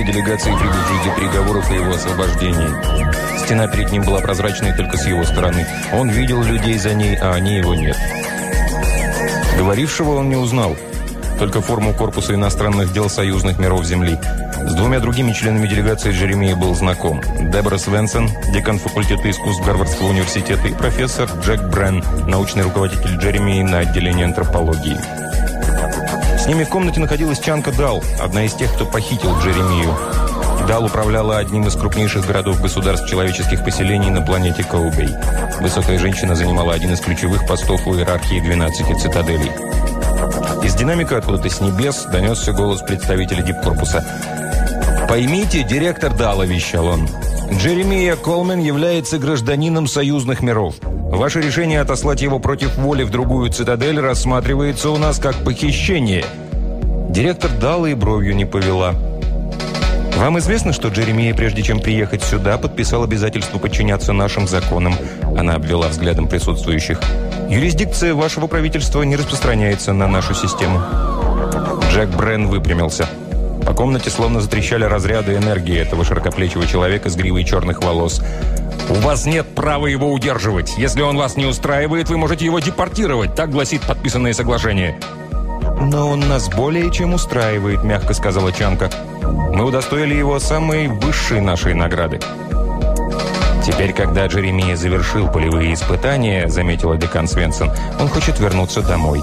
за делегацией прибывших для переговоров и его освобождении. Стена перед ним была прозрачной только с его стороны. Он видел людей за ней, а они его нет. Говорившего он не узнал. Только форму корпуса иностранных дел союзных миров Земли. С двумя другими членами делегации Джеремия был знаком. Дебора Свенсон, декан факультета искусств Гарвардского университета, и профессор Джек Брен, научный руководитель Джеремии на отделении антропологии. Ними в комнате находилась Чанка Дал, одна из тех, кто похитил Джеремию. Дал управляла одним из крупнейших городов государств человеческих поселений на планете Коубей. Высокая женщина занимала один из ключевых постов в иерархии 12 цитаделей. Из динамика откуда-то с небес донесся голос представителя дипкорпуса. «Поймите, директор Дала», – вещал он, – «Джеремия Колмен является гражданином союзных миров. Ваше решение отослать его против воли в другую цитадель рассматривается у нас как похищение». Директор Дала и бровью не повела. «Вам известно, что Джеремия, прежде чем приехать сюда, подписал обязательство подчиняться нашим законам?» Она обвела взглядом присутствующих. «Юрисдикция вашего правительства не распространяется на нашу систему». Джек Брен выпрямился. По комнате словно затрещали разряды энергии этого широкоплечего человека с гривой черных волос. «У вас нет права его удерживать. Если он вас не устраивает, вы можете его депортировать», так гласит подписанное соглашение. «Но он нас более чем устраивает», – мягко сказала Чанка. «Мы удостоили его самой высшей нашей награды». «Теперь, когда Джеремия завершил полевые испытания, — заметила декан Свенсон, — он хочет вернуться домой.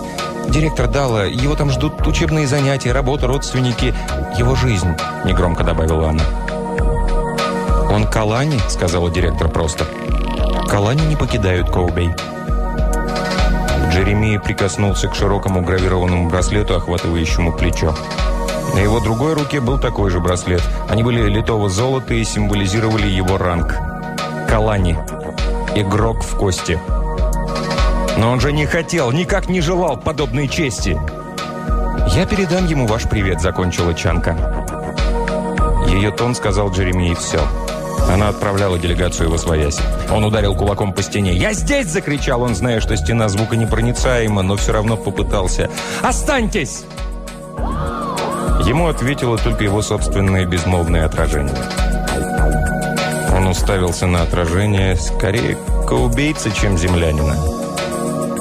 Директор Дала, его там ждут учебные занятия, работа, родственники, его жизнь», — негромко добавила она. «Он Калани», — сказала директор просто. «Калани не покидают Коубей». Джеремия прикоснулся к широкому гравированному браслету, охватывающему плечо. На его другой руке был такой же браслет. Они были литого золота и символизировали его ранг. Калани. Игрок в кости. Но он же не хотел, никак не желал подобной чести. «Я передам ему ваш привет», — закончила Чанка. Ее тон сказал Джеремии «все». Она отправляла делегацию в Освоясь. Он ударил кулаком по стене. «Я здесь!» – закричал он, зная, что стена звука непроницаема, но все равно попытался. «Останьтесь!» Ему ответило только его собственное безмолвное отражение. Он уставился на отражение скорее каубейца, чем землянина.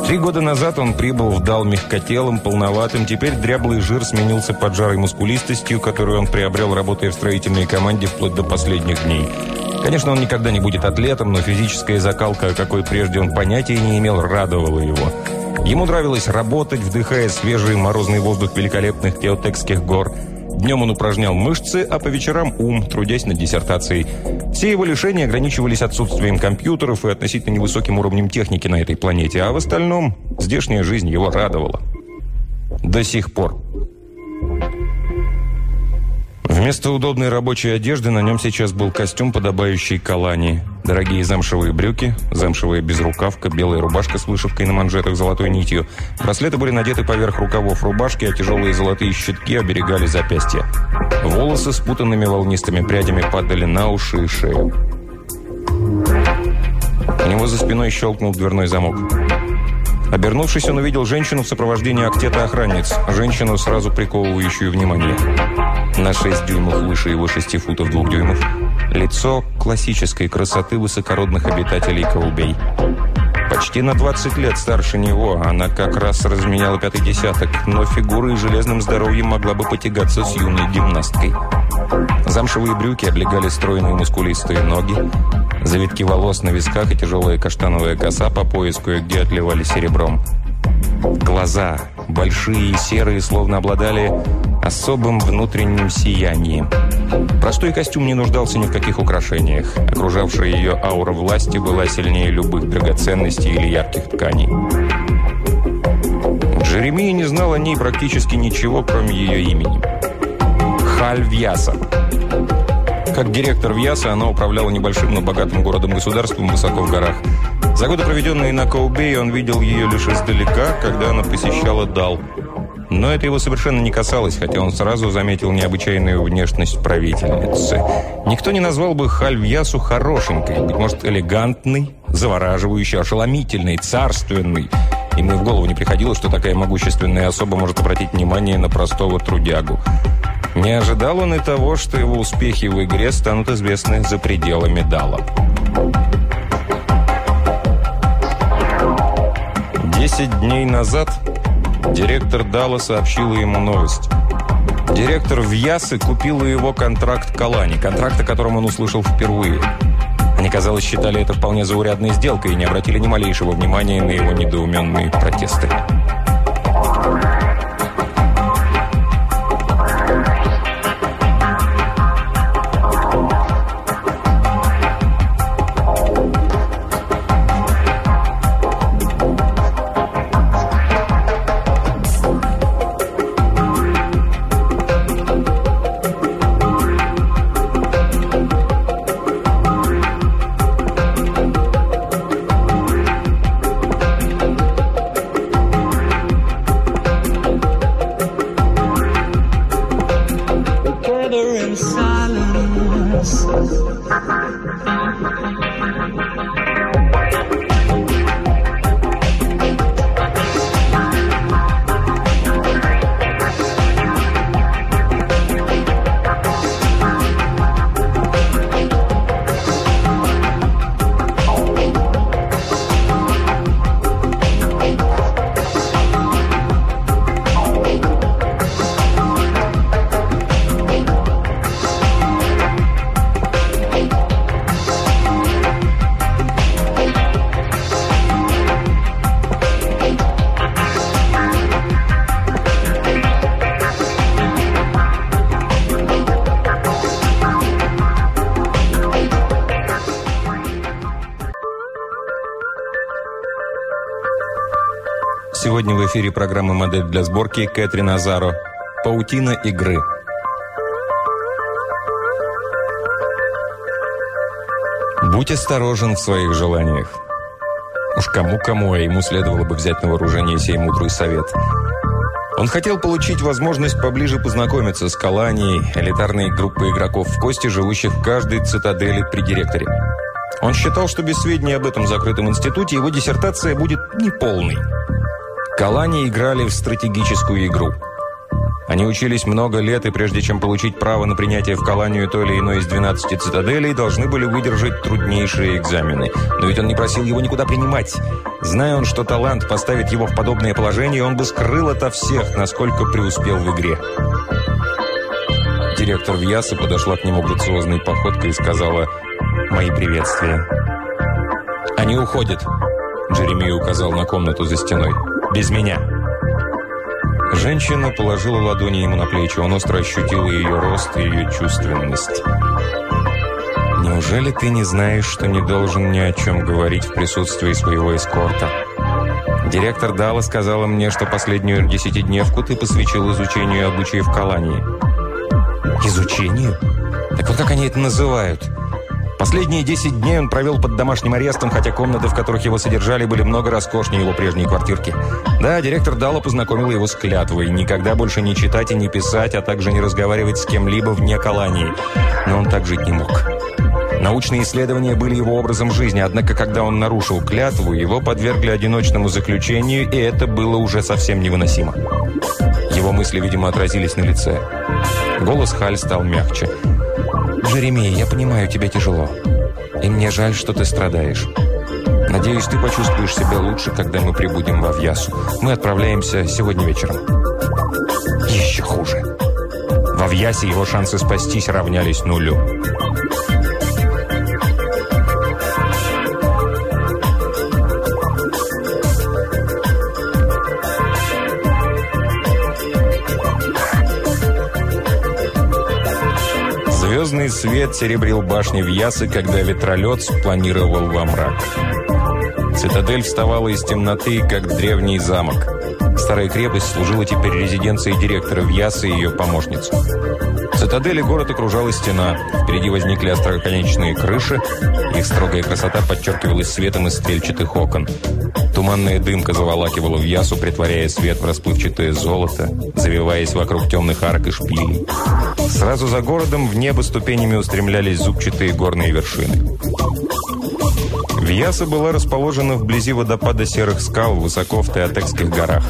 Три года назад он прибыл в Дал мягкотелым, полноватым. Теперь дряблый жир сменился поджарой мускулистостью, которую он приобрел, работая в строительной команде вплоть до последних дней. Конечно, он никогда не будет атлетом, но физическая закалка, какой прежде он понятия не имел, радовала его. Ему нравилось работать, вдыхая свежий морозный воздух великолепных теотекских гор. Днем он упражнял мышцы, а по вечерам ум, трудясь над диссертацией. Все его лишения ограничивались отсутствием компьютеров и относительно невысоким уровнем техники на этой планете, а в остальном здешняя жизнь его радовала. До сих пор. Вместо удобной рабочей одежды на нем сейчас был костюм, подобающий Калани. Дорогие замшевые брюки, замшевая безрукавка, белая рубашка с вышивкой на манжетах золотой нитью. Браслеты были надеты поверх рукавов рубашки, а тяжелые золотые щитки оберегали запястья. Волосы с путанными волнистыми прядями падали на уши и шею. У него за спиной щелкнул дверной замок. Обернувшись, он увидел женщину в сопровождении актета охранниц. Женщину, сразу приковывающую внимание. На 6 дюймов выше его 6 футов 2 дюймов. Лицо классической красоты высокородных обитателей Каубей. Почти на 20 лет старше него, она как раз разменяла пятый десяток, но фигурой и железным здоровьем могла бы потягаться с юной гимнасткой. Замшевые брюки облегали стройные мускулистые ноги, завитки волос на висках и тяжелая каштановая коса по пояс кое-где отливали серебром. Глаза, большие и серые, словно обладали особым внутренним сиянием. Простой костюм не нуждался ни в каких украшениях. Окружавшая ее аура власти была сильнее любых драгоценностей или ярких тканей. Джеремия не знал о ней практически ничего, кроме ее имени. Халь Вьяса. Как директор Вьяса, она управляла небольшим, но богатым городом-государством высоко в горах. За годы, проведенные на Коубей, он видел ее лишь издалека, когда она посещала Дал. Но это его совершенно не касалось, хотя он сразу заметил необычайную внешность правительницы. Никто не назвал бы Хальвьясу хорошенькой, быть может, элегантной, завораживающий, ошеломительный, царственный. И мне в голову не приходило, что такая могущественная особа может обратить внимание на простого трудягу. Не ожидал он и того, что его успехи в игре станут известны за пределами Дала. Десять дней назад директор Дала сообщила ему новость. Директор Вьясы купила его контракт Калани, контракт, о котором он услышал впервые. Они, казалось, считали это вполне заурядной сделкой и не обратили ни малейшего внимания на его недоуменные протесты. Сегодня в эфире программы «Модель для сборки» Кэтрин Азаро. «Паутина игры». Будь осторожен в своих желаниях. Уж кому-кому, а ему следовало бы взять на вооружение сей мудрый совет. Он хотел получить возможность поближе познакомиться с Каланией, элитарной группой игроков в кости, живущих в каждой цитадели при директоре. Он считал, что без сведений об этом закрытом институте его диссертация будет неполной. Калани играли в стратегическую игру. Они учились много лет, и прежде чем получить право на принятие в Каланию той или иной из 12 цитаделей, должны были выдержать труднейшие экзамены. Но ведь он не просил его никуда принимать. Зная он, что талант поставит его в подобное положение, он бы скрыл ото всех, насколько преуспел в игре. Директор Вьяса подошла к нему грациозной походкой и сказала «Мои приветствия». «Они уходят», — Джеремия указал на комнату за стеной без меня». Женщина положила ладони ему на плечи. Он остро ощутил ее рост и ее чувственность. «Неужели ты не знаешь, что не должен ни о чем говорить в присутствии своего эскорта?» Директор Дала сказала мне, что последнюю десятидневку ты посвятил изучению обычаев Калании. «Изучению? Так вот как они это называют?» Последние 10 дней он провел под домашним арестом, хотя комнаты, в которых его содержали, были много роскошнее его прежней квартирки. Да, директор Дала познакомил его с клятвой. Никогда больше не читать и не писать, а также не разговаривать с кем-либо вне колонии. Но он так жить не мог. Научные исследования были его образом жизни, однако, когда он нарушил клятву, его подвергли одиночному заключению, и это было уже совсем невыносимо. Его мысли, видимо, отразились на лице. Голос Халь стал мягче. «Джеремия, я понимаю, тебе тяжело. И мне жаль, что ты страдаешь. Надеюсь, ты почувствуешь себя лучше, когда мы прибудем в Авьясу. Мы отправляемся сегодня вечером». «Еще хуже». В Авьясе его шансы спастись равнялись нулю. Свет серебрил башни в Ясы, когда ветролет спланировал во мрак. Цитадель вставала из темноты, как древний замок. Старая крепость служила теперь резиденцией директора Вьяса и ее помощниц. В цитадели город окружала стена. Впереди возникли остроконечные крыши. Их строгая красота подчеркивалась светом из стрельчатых окон. Туманная дымка заволакивала в ясу, притворяя свет в расплывчатое золото, завиваясь вокруг темных арок и шпилей. Сразу за городом в небо ступенями устремлялись зубчатые горные вершины. Вьяса была расположена вблизи водопада Серых скал, высоко в Теотекских горах.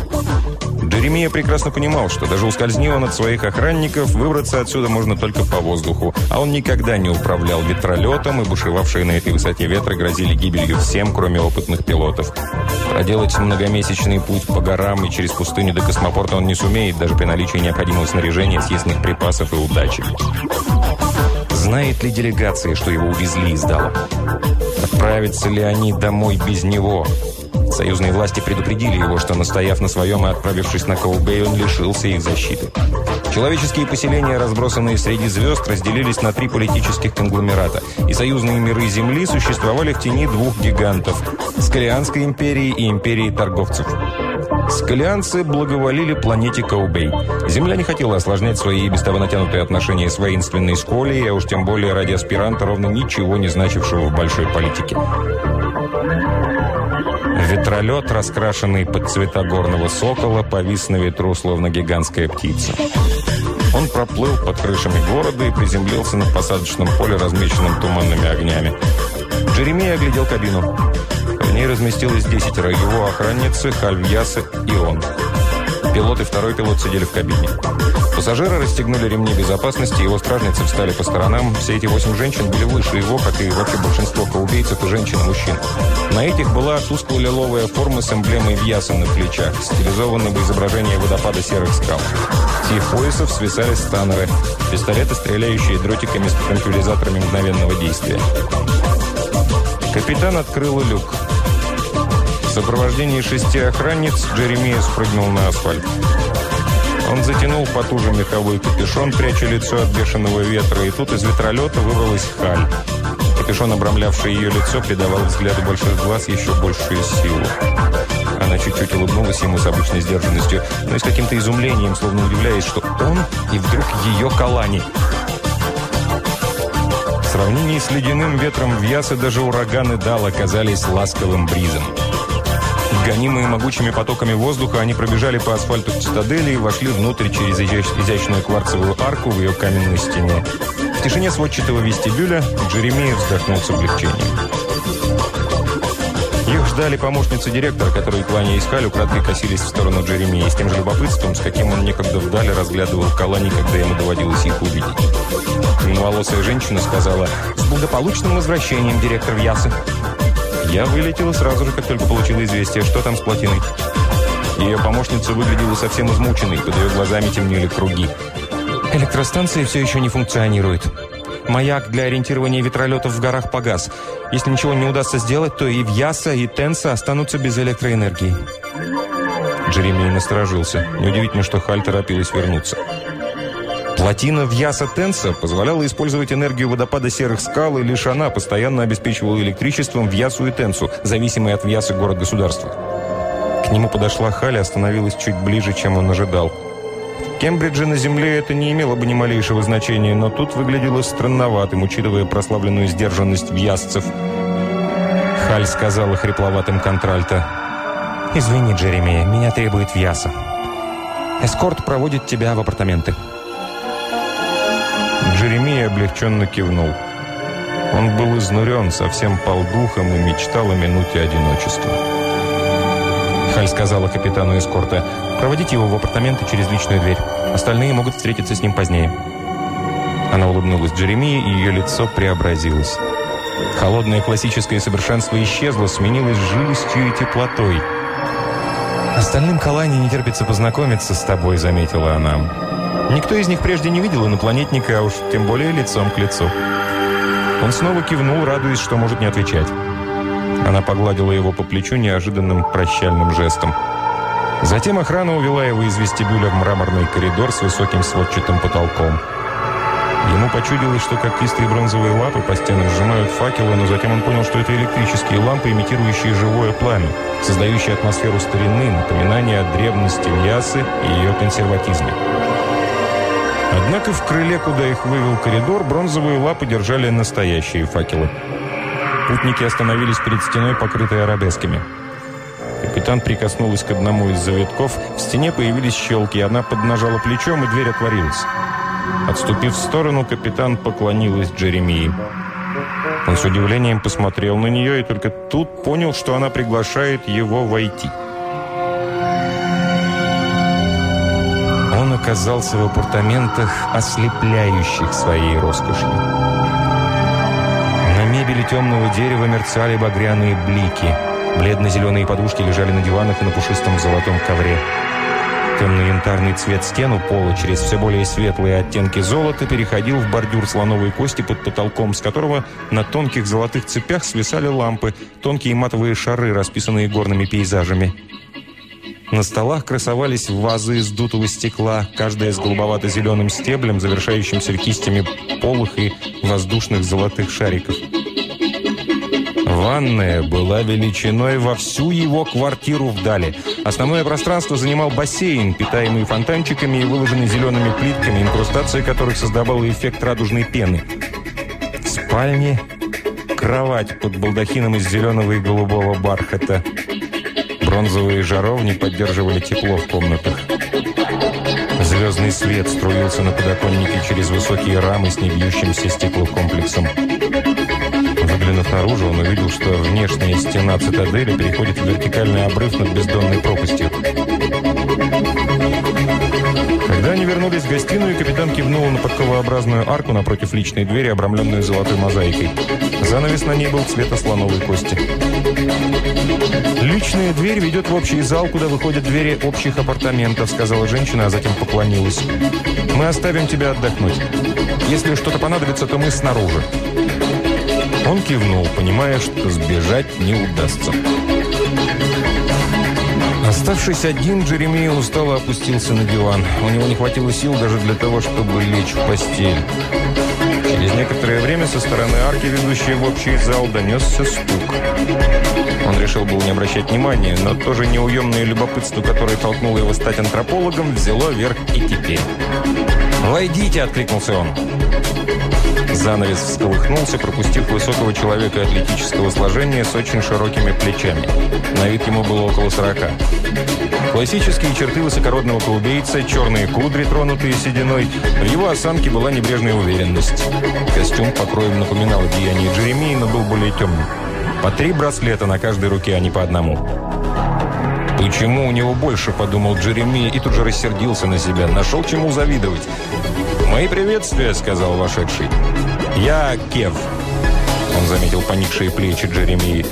Джеремия прекрасно понимал, что даже ускользни он от своих охранников, выбраться отсюда можно только по воздуху, а он никогда не управлял ветролетом, и бушевавшие на этой высоте ветры грозили гибелью всем, кроме опытных пилотов. Проделать многомесячный путь по горам и через пустыню до космопорта он не сумеет, даже при наличии необходимого снаряжения, съестных припасов и удачи. Знает ли делегация, что его увезли из Дала? Отправятся ли они домой без него? Союзные власти предупредили его, что, настояв на своем и отправившись на Коубей, он лишился их защиты. Человеческие поселения, разбросанные среди звезд, разделились на три политических конгломерата, и союзные миры Земли существовали в тени двух гигантов – Скалианской империи и империи торговцев. Скалианцы благоволили планете Каубей. Земля не хотела осложнять свои и без того натянутые отношения с воинственной школой, а уж тем более ради аспиранта, ровно ничего не значившего в большой политике. Ветролет, раскрашенный под цвета горного сокола, повис на ветру, словно гигантская птица. Он проплыл под крышами города и приземлился на посадочном поле, размеченном туманными огнями. Джеремия оглядел кабину. В ней разместилось десятеро его охранницы, Хальвьясы и он. Пилот и второй пилот сидели в кабине. Пассажиры расстегнули ремни безопасности, его стражницы встали по сторонам. Все эти восемь женщин были выше его, как и вообще большинство коубейцев и женщин мужчин. На этих была тускло-лиловая форма с эмблемой Вьяса на плечах, стилизованной в изображение водопада серых скал. С их поясов свисали станеры, пистолеты, стреляющие дротиками с транквилизаторами мгновенного действия. Капитан открыл люк. В сопровождении шести охранниц Джеремия спрыгнул на асфальт. Он затянул потуже меховой капюшон, пряча лицо от бешеного ветра, и тут из ветролета вырвалась халь. Капюшон, обрамлявший ее лицо, придавал взгляду больших глаз еще большую силу. Она чуть-чуть улыбнулась ему с обычной сдержанностью, но и с каким-то изумлением, словно удивляясь, что он и вдруг ее Калани. Сравнении с ледяным ветром в Ясе даже ураганы Дал оказались ласковым бризом. Гонимые могучими потоками воздуха, они пробежали по асфальту цитадели и вошли внутрь через изящную кварцевую арку в ее каменной стене. В тишине сводчатого вестибюля Джеремия вздохнул с облегчением. Ждали помощницы директора, которые, кланяясь Халю, кратко косились в сторону Джеремии с тем же любопытством, с каким он некогда вдали разглядывал Калани, когда ему доводилось их увидеть. Темноволосая женщина сказала «С благополучным возвращением, директор Вьясы!» Я вылетела сразу же, как только получила известие, что там с плотиной. Ее помощница выглядела совсем измученной, под ее глазами темнели круги. Электростанция все еще не функционирует. Маяк для ориентирования ветролетов в горах погас. Если ничего не удастся сделать, то и Вьяса, и Тенса останутся без электроэнергии. Джеремей насторожился. Неудивительно, что Халь торопилась вернуться. Плотина Вьяса Тенса позволяла использовать энергию водопада серых скал, и лишь она постоянно обеспечивала электричеством Вьясу и Тенсу, зависимые от Вьяса город-государства. К нему подошла Халя, остановилась чуть ближе, чем он ожидал. В Кембридже на Земле это не имело бы ни малейшего значения, но тут выглядело странноватым, учитывая прославленную сдержанность вьязцев. Халь сказала хрипловатым контральто. «Извини, Джеремия, меня требует Вьяса. Эскорт проводит тебя в апартаменты». Джеремия облегченно кивнул. Он был изнурен, совсем полдухом и мечтал о минуте одиночества. Халь сказала капитану эскорта, «Проводите его в апартаменты через личную дверь. Остальные могут встретиться с ним позднее». Она улыбнулась Джеремии, и ее лицо преобразилось. Холодное классическое совершенство исчезло, сменилось жилостью и теплотой. «Остальным Калане не терпится познакомиться с тобой», — заметила она. Никто из них прежде не видел инопланетника, а уж тем более лицом к лицу. Он снова кивнул, радуясь, что может не отвечать. Она погладила его по плечу неожиданным прощальным жестом. Затем охрана увела его из вестибюля в мраморный коридор с высоким сводчатым потолком. Ему почудилось, что когтистые бронзовые лапы по стенам сжимают факелы, но затем он понял, что это электрические лампы, имитирующие живое пламя, создающие атмосферу старины, напоминание о древности Вьясы и ее консерватизме. Однако в крыле, куда их вывел коридор, бронзовые лапы держали настоящие факелы. Путники остановились перед стеной, покрытой арабесками. Капитан прикоснулась к одному из завитков. В стене появились щелки, она поднажала плечом, и дверь отворилась. Отступив в сторону, капитан поклонилась Джеремии. Он с удивлением посмотрел на нее и только тут понял, что она приглашает его войти. Он оказался в апартаментах, ослепляющих своей роскошью. Темного дерева мерцали багряные блики. Бледно-зеленые подушки лежали на диванах и на пушистом золотом ковре. Темно-янтарный цвет стен у пола через все более светлые оттенки золота переходил в бордюр слоновой кости под потолком, с которого на тонких золотых цепях свисали лампы, тонкие матовые шары, расписанные горными пейзажами. На столах красовались вазы из дутого стекла, каждая с голубовато-зеленым стеблем, завершающимся кистями полых и воздушных золотых шариков. Ванная была величиной во всю его квартиру вдали. Основное пространство занимал бассейн, питаемый фонтанчиками и выложенный зелеными плитками, инкрустация которых создавала эффект радужной пены. В спальне кровать под балдахином из зеленого и голубого бархата. Бронзовые жаровни поддерживали тепло в комнатах. Звездный свет струился на подоконнике через высокие рамы с небьющимся стеклокомплексом. Выглянув наружу, он увидел, что внешняя стена цитадели переходит в вертикальный обрыв над бездонной пропастью. Когда они вернулись в гостиную, капитан кивнул на подковообразную арку напротив личной двери, обрамленную золотой мозаикой. Занавес на ней был цвета слоновой кости. «Личная дверь ведет в общий зал, куда выходят двери общих апартаментов», сказала женщина, а затем поклонилась. «Мы оставим тебя отдохнуть. Если что-то понадобится, то мы снаружи». Он кивнул, понимая, что сбежать не удастся. Оставшись один, Джеремия устало опустился на диван. У него не хватило сил даже для того, чтобы лечь в постель. Через некоторое время со стороны арки, ведущей в общий зал, донесся стук. Он решил был не обращать внимания, но тоже неуемное любопытство, которое толкнуло его стать антропологом, взяло верх и теперь. «Войдите!» – откликнулся он. Занавес всколыхнулся, пропустив высокого человека атлетического сложения с очень широкими плечами. На вид ему было около сорока. Классические черты высокородного колубейца, черные кудри, тронутые сединой. В его осанке была небрежная уверенность. Костюм по кроям напоминал одеяние Джеремии, но был более темным. По три браслета на каждой руке, а не по одному. «Почему у него больше?» – подумал Джереми и тут же рассердился на себя. Нашел чему завидовать. «Мои приветствия», – сказал вошедший. «Я Кев». Он заметил поникшие плечи Джеремии.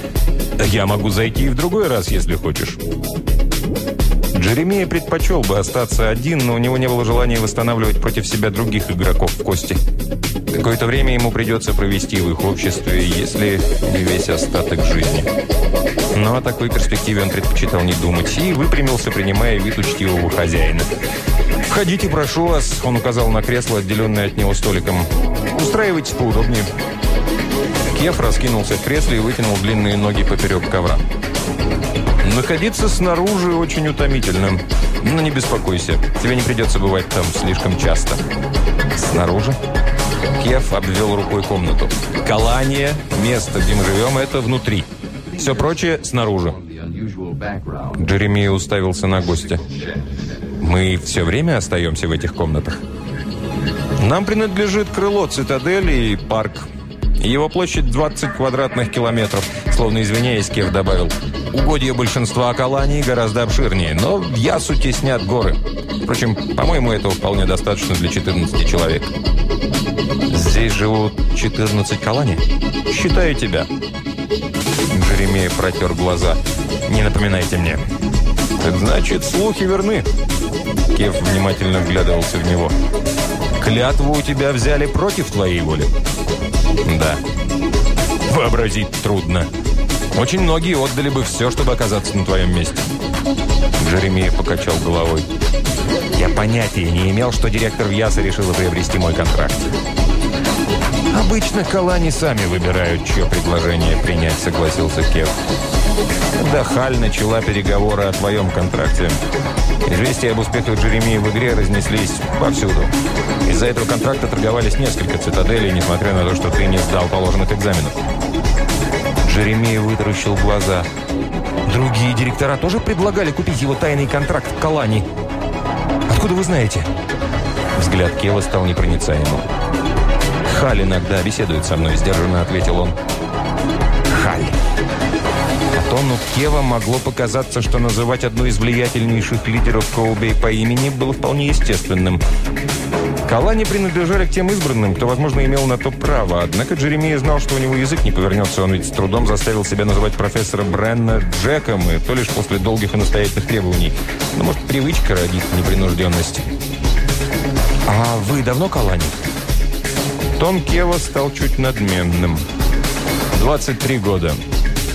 «Я могу зайти и в другой раз, если хочешь». Джеремия предпочел бы остаться один, но у него не было желания восстанавливать против себя других игроков в кости. Какое-то время ему придется провести в их обществе, если весь остаток жизни. Но о такой перспективе он предпочитал не думать и выпрямился, принимая вид учтивого хозяина. «Входите, прошу вас», — он указал на кресло, отделенное от него столиком. «Устраивайтесь поудобнее». Кеф раскинулся в кресле и вытянул длинные ноги поперек ковра. Находиться снаружи очень утомительно. Но не беспокойся, тебе не придется бывать там слишком часто. Снаружи? Кеф обвел рукой комнату. Калания, место, где мы живем, это внутри. Все прочее снаружи. Джеремия уставился на гостя. Мы все время остаемся в этих комнатах? Нам принадлежит крыло цитадели и парк. Его площадь 20 квадратных километров. Словно извиняясь, Кев добавил. Угодья большинства Акалании гораздо обширнее, но в Ясу теснят горы. Впрочем, по-моему, этого вполне достаточно для 14 человек. Здесь живут 14 колоний? Считаю тебя. Джеремея протер глаза. Не напоминайте мне. Так значит, слухи верны. Кев внимательно вглядывался в него. Клятву у тебя взяли против твоей воли? Да. Вообразить трудно. Очень многие отдали бы все, чтобы оказаться на твоем месте. Джеремия покачал головой. Я понятия не имел, что директор Вьяса решила приобрести мой контракт. «Обычно колани сами выбирают, чье предложение принять», — согласился Кев. Когда Халь начала переговоры о твоем контракте, известия об успехах Джеремии в игре разнеслись повсюду. Из-за этого контракта торговались несколько цитаделей, несмотря на то, что ты не сдал положенных экзаменов. Джеремия вытаращил глаза. Другие директора тоже предлагали купить его тайный контракт в Калани. Откуда вы знаете? Взгляд Кева стал непроницаемым. Халь иногда беседует со мной», – сдержанно ответил он. Тону Кева могло показаться, что называть одну из влиятельнейших лидеров Коубей по имени было вполне естественным. Калани принадлежали к тем избранным, кто, возможно, имел на то право. Однако Джеремия знал, что у него язык не повернется. Он ведь с трудом заставил себя называть профессора Бренна Джеком, и то лишь после долгих и настоятельных требований. Но, может, привычка родит непринужденность. «А вы давно Калани?» Том Кева стал чуть надменным. «23 года.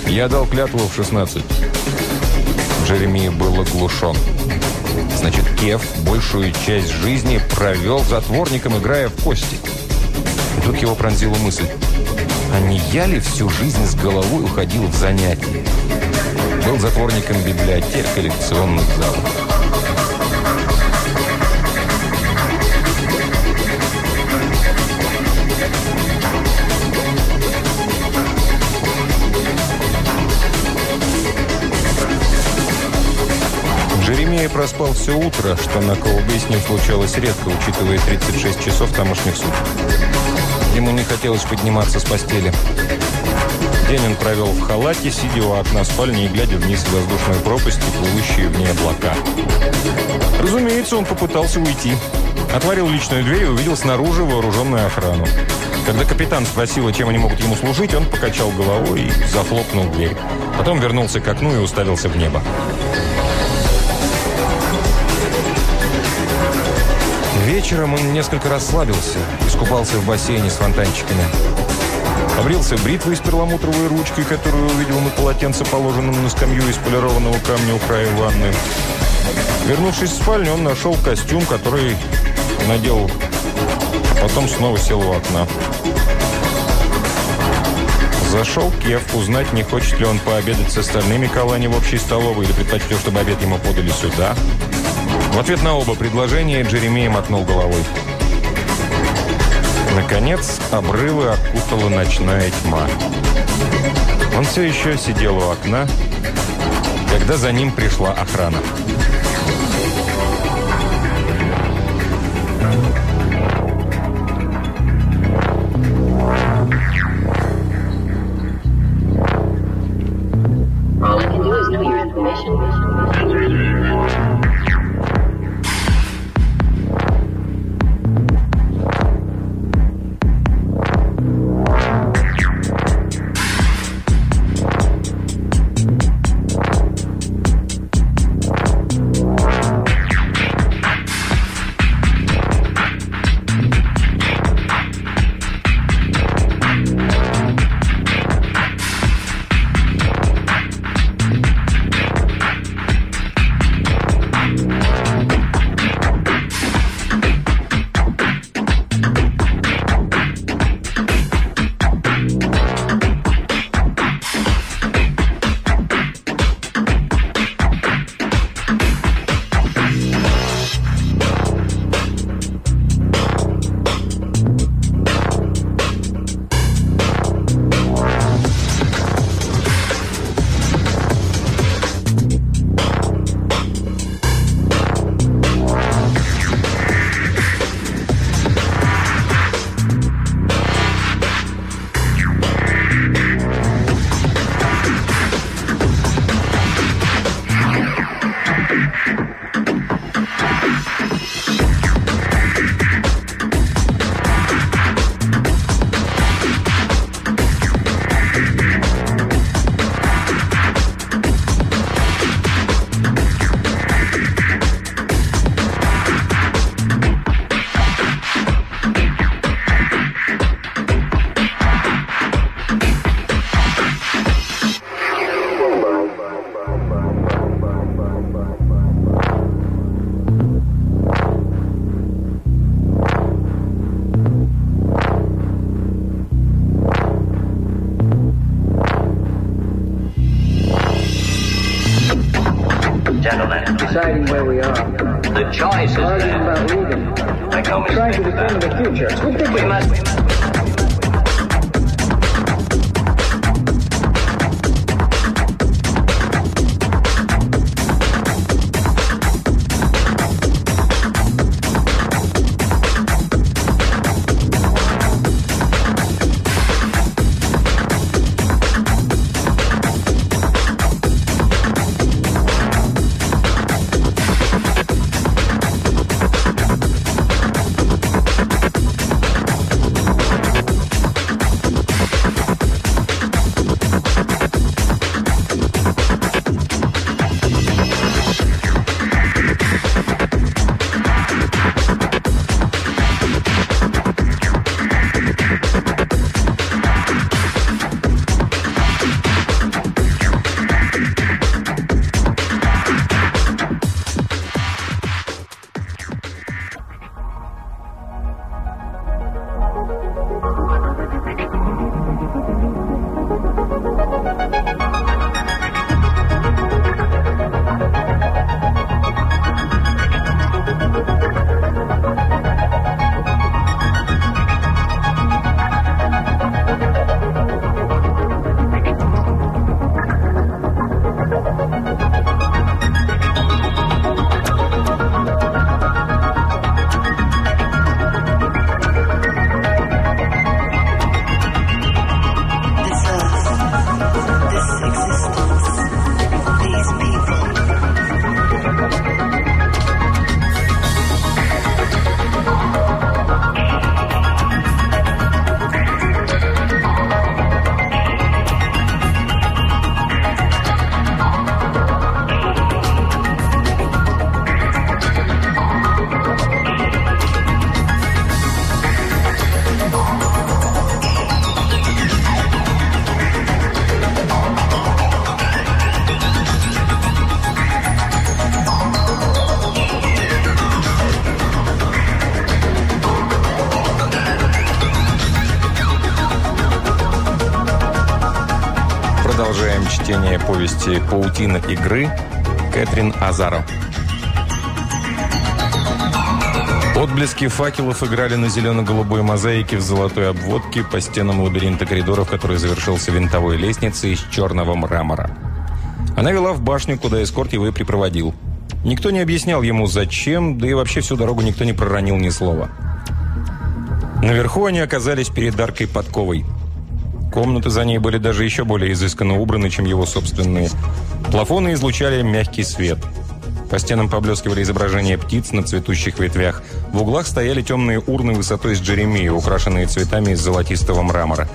Я дал клятву в 16». Джеремия был оглушен. Значит, Кев большую часть жизни провел затворником, играя в кости. И тут его пронзила мысль. А не я ли всю жизнь с головой уходил в занятия? Был затворником библиотек, коллекционных залов. Проспал все утро, что на Колбе с ним случалось редко, учитывая 36 часов тамошних суток. Ему не хотелось подниматься с постели. День он провел в халате, сидя у окна спальни и глядя вниз в воздушную пропасть и плывущие в ней облака. Разумеется, он попытался уйти. Отворил личную дверь и увидел снаружи вооруженную охрану. Когда капитан спросил, чем они могут ему служить, он покачал головой и захлопнул дверь. Потом вернулся к окну и уставился в небо. Вечером он несколько расслабился, искупался в бассейне с фонтанчиками. Побрился бритвой с перламутровой ручкой, которую увидел на полотенце, положенном на скамью из полированного камня у края ванны. Вернувшись в спальню, он нашел костюм, который надел, потом снова сел у окна. Зашел Кев узнать, не хочет ли он пообедать с остальными Калани в общей столовой или предпочтет, чтобы обед ему подали сюда. В ответ на оба предложения Джеремия мотнул головой. Наконец, обрывы окутала ночная тьма. Он все еще сидел у окна, когда за ним пришла охрана. «Паутина игры» Кэтрин Азаро. Отблески факелов играли на зелено-голубой мозаике в золотой обводке по стенам лабиринта коридоров, который завершился винтовой лестницей из черного мрамора. Она вела в башню, куда эскорт его и припроводил. Никто не объяснял ему, зачем, да и вообще всю дорогу никто не проронил ни слова. Наверху они оказались перед аркой подковой. Комнаты за ней были даже еще более изысканно убраны, чем его собственные. Плафоны излучали мягкий свет – по стенам поблескивали изображения птиц на цветущих ветвях. В углах стояли темные урны высотой с Джеремии, украшенные цветами из золотистого мрамора.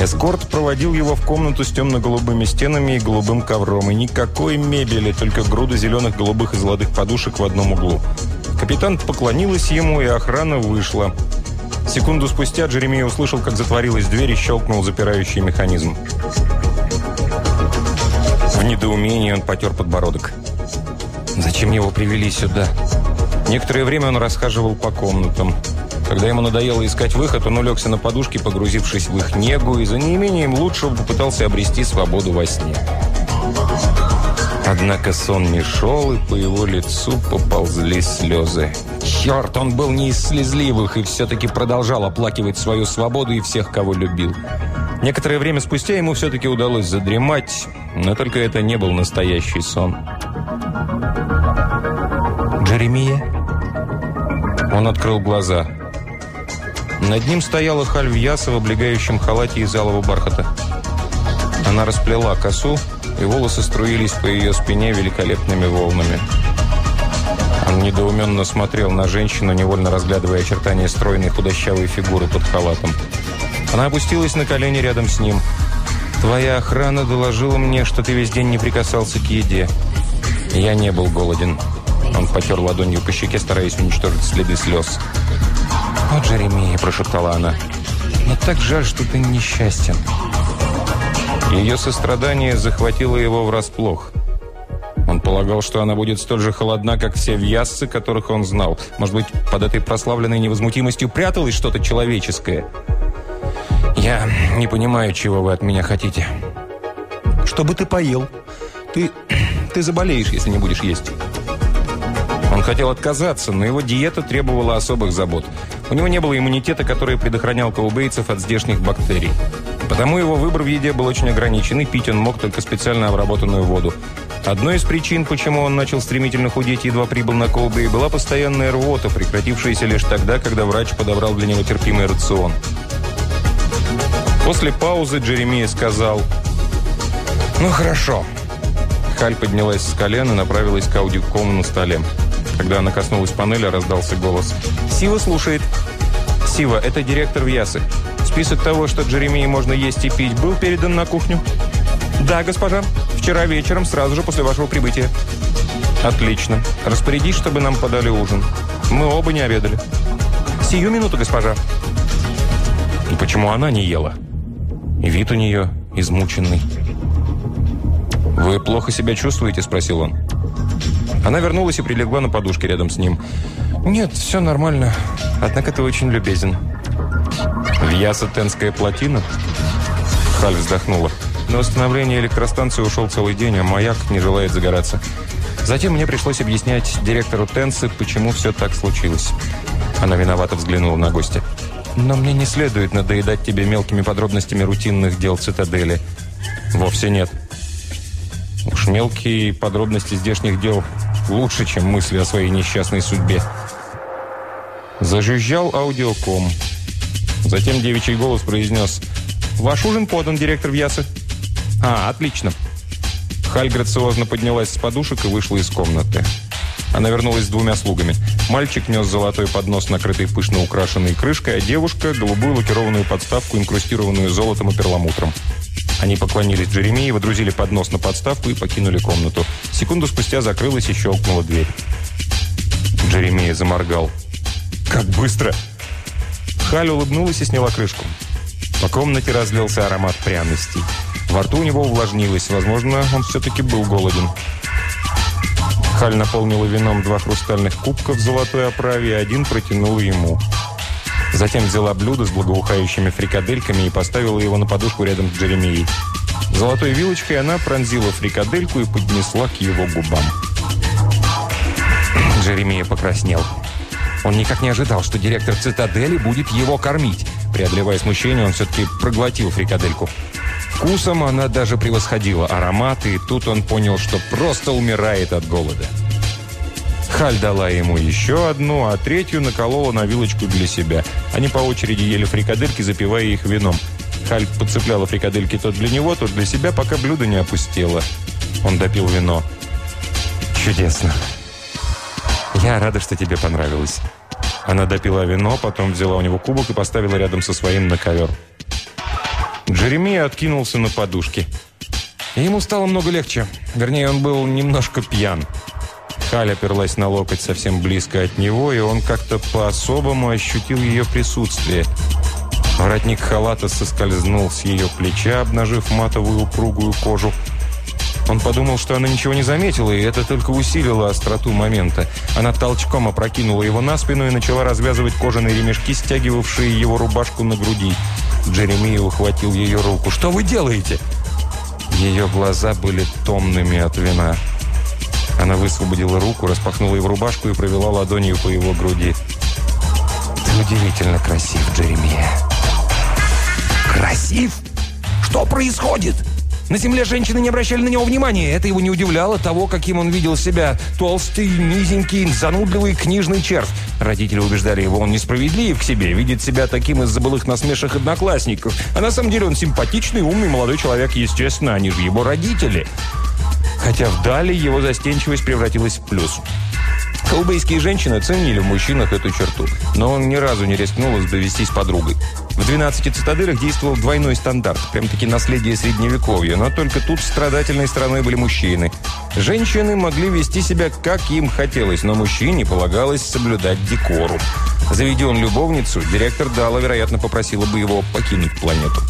Эскорт проводил его в комнату с темно-голубыми стенами и голубым ковром. И никакой мебели, только груда зеленых, голубых и золотых подушек в одном углу. Капитан поклонилась ему, и охрана вышла. Секунду спустя Джеремия услышал, как затворилась дверь и щелкнул запирающий механизм. В недоумении он потер подбородок. Зачем его привели сюда? Некоторое время он расхаживал по комнатам. Когда ему надоело искать выход, он улегся на подушке, погрузившись в их негу, и за неимением лучшего попытался обрести свободу во сне. Однако сон не шел, и по его лицу поползли слезы. Черт, он был не из слезливых и все-таки продолжал оплакивать свою свободу и всех, кого любил. Некоторое время спустя ему все-таки удалось задремать, но только это не был настоящий сон. «Джеремия?» Он открыл глаза. Над ним стояла Хальвьяса в облегающем халате из алого бархата. Она расплела косу, и волосы струились по ее спине великолепными волнами. Он недоуменно смотрел на женщину, невольно разглядывая очертания стройной худощавой фигуры под халатом. Она опустилась на колени рядом с ним. «Твоя охрана доложила мне, что ты весь день не прикасался к еде. Я не был голоден». Он потер ладонью по щеке, стараясь уничтожить следы слез. «О, Джеремия!» – прошептала она. «Мне так жаль, что ты несчастен». Ее сострадание захватило его врасплох. Он полагал, что она будет столь же холодна, как все вьясцы, которых он знал. Может быть, под этой прославленной невозмутимостью пряталось что-то человеческое? «Я не понимаю, чего вы от меня хотите». «Чтобы ты поел. Ты, ты заболеешь, если не будешь есть». Он хотел отказаться, но его диета требовала особых забот. У него не было иммунитета, который предохранял каубейцев от здешних бактерий. Потому его выбор в еде был очень ограничен, и пить он мог только специально обработанную воду. Одной из причин, почему он начал стремительно худеть, едва прибыл на Коубей, была постоянная рвота, прекратившаяся лишь тогда, когда врач подобрал для него терпимый рацион. После паузы Джеремия сказал «Ну хорошо». Халь поднялась с колен и направилась к аудиокому на столе. Когда она коснулась панели, раздался голос. «Сива слушает». «Сива, это директор Вьясы. Список того, что Джеремии можно есть и пить, был передан на кухню?» «Да, госпожа. Вчера вечером, сразу же после вашего прибытия». «Отлично. Распорядись, чтобы нам подали ужин. Мы оба не обедали». «Сию минуту, госпожа». И почему она не ела? Вид у нее измученный. «Вы плохо себя чувствуете?» – спросил он. Она вернулась и прилегла на подушке рядом с ним. «Нет, все нормально. Однако ты очень любезен». «Вьяса Тенская плотина?» Халь вздохнула. На восстановление электростанции ушел целый день, а маяк не желает загораться. Затем мне пришлось объяснять директору Тенсы, почему все так случилось. Она виновато взглянула на гостя. «Но мне не следует надоедать тебе мелкими подробностями рутинных дел цитадели». «Вовсе нет». Уж мелкие подробности здешних дел Лучше, чем мысли о своей несчастной судьбе. Зажужжал аудиоком. Затем девичий голос произнес «Ваш ужин подан, директор Вьясы». «А, отлично». Халь грациозно поднялась с подушек и вышла из комнаты. Она вернулась с двумя слугами. Мальчик нес золотой поднос, накрытый пышно украшенной крышкой, а девушка – голубую лакированную подставку, инкрустированную золотом и перламутром. Они поклонились Джеремии, водрузили поднос на подставку и покинули комнату. Секунду спустя закрылась и щелкнула дверь. Джеремия заморгал. «Как быстро!» Халь улыбнулась и сняла крышку. По комнате разлился аромат пряностей. Во рту у него увлажнилось. Возможно, он все-таки был голоден. Халь наполнила вином два хрустальных кубка в золотой оправе, и один протянула ему. Затем взяла блюдо с благоухающими фрикадельками и поставила его на подушку рядом с Джеремией. Золотой вилочкой она пронзила фрикадельку и поднесла к его губам. Джеремия покраснел. Он никак не ожидал, что директор цитадели будет его кормить. Преодолевая смущение, он все-таки проглотил фрикадельку. Вкусом она даже превосходила аромат, и тут он понял, что просто умирает от голода. Халь дала ему еще одну, а третью наколола на вилочку для себя. Они по очереди ели фрикадельки, запивая их вином. Халь подцепляла фрикадельки то для него, то для себя, пока блюдо не опустело. Он допил вино. «Чудесно. Я рада, что тебе понравилось». Она допила вино, потом взяла у него кубок и поставила рядом со своим на ковер. Джеремия откинулся на подушке. ему стало много легче. Вернее, он был немножко пьян. Халь оперлась на локоть совсем близко от него, и он как-то по-особому ощутил ее присутствие. Воротник халата соскользнул с ее плеча, обнажив матовую упругую кожу. Он подумал, что она ничего не заметила, и это только усилило остроту момента. Она толчком опрокинула его на спину и начала развязывать кожаные ремешки, стягивавшие его рубашку на груди. Джеремия ухватил ее руку. «Что вы делаете?» Ее глаза были томными от вина. Она высвободила руку, распахнула его рубашку и провела ладонью по его груди. «Ты удивительно красив, Джеремия». «Красив? Что происходит?» На земле женщины не обращали на него внимания. Это его не удивляло того, каким он видел себя. Толстый, низенький, занудливый книжный червь. Родители убеждали его, он несправедлив к себе, видит себя таким из-за былых насмешек одноклассников. А на самом деле он симпатичный, умный молодой человек, естественно, они же его родители хотя вдали его застенчивость превратилась в плюс. Колбейские женщины ценили в мужчинах эту черту, но он ни разу не рискнул довестись подругой. В 12 цитаделях действовал двойной стандарт, прям-таки наследие Средневековья, но только тут страдательной стороной были мужчины. Женщины могли вести себя, как им хотелось, но мужчине полагалось соблюдать декорум. Заведи он любовницу, директор Дала, вероятно, попросила бы его покинуть планету.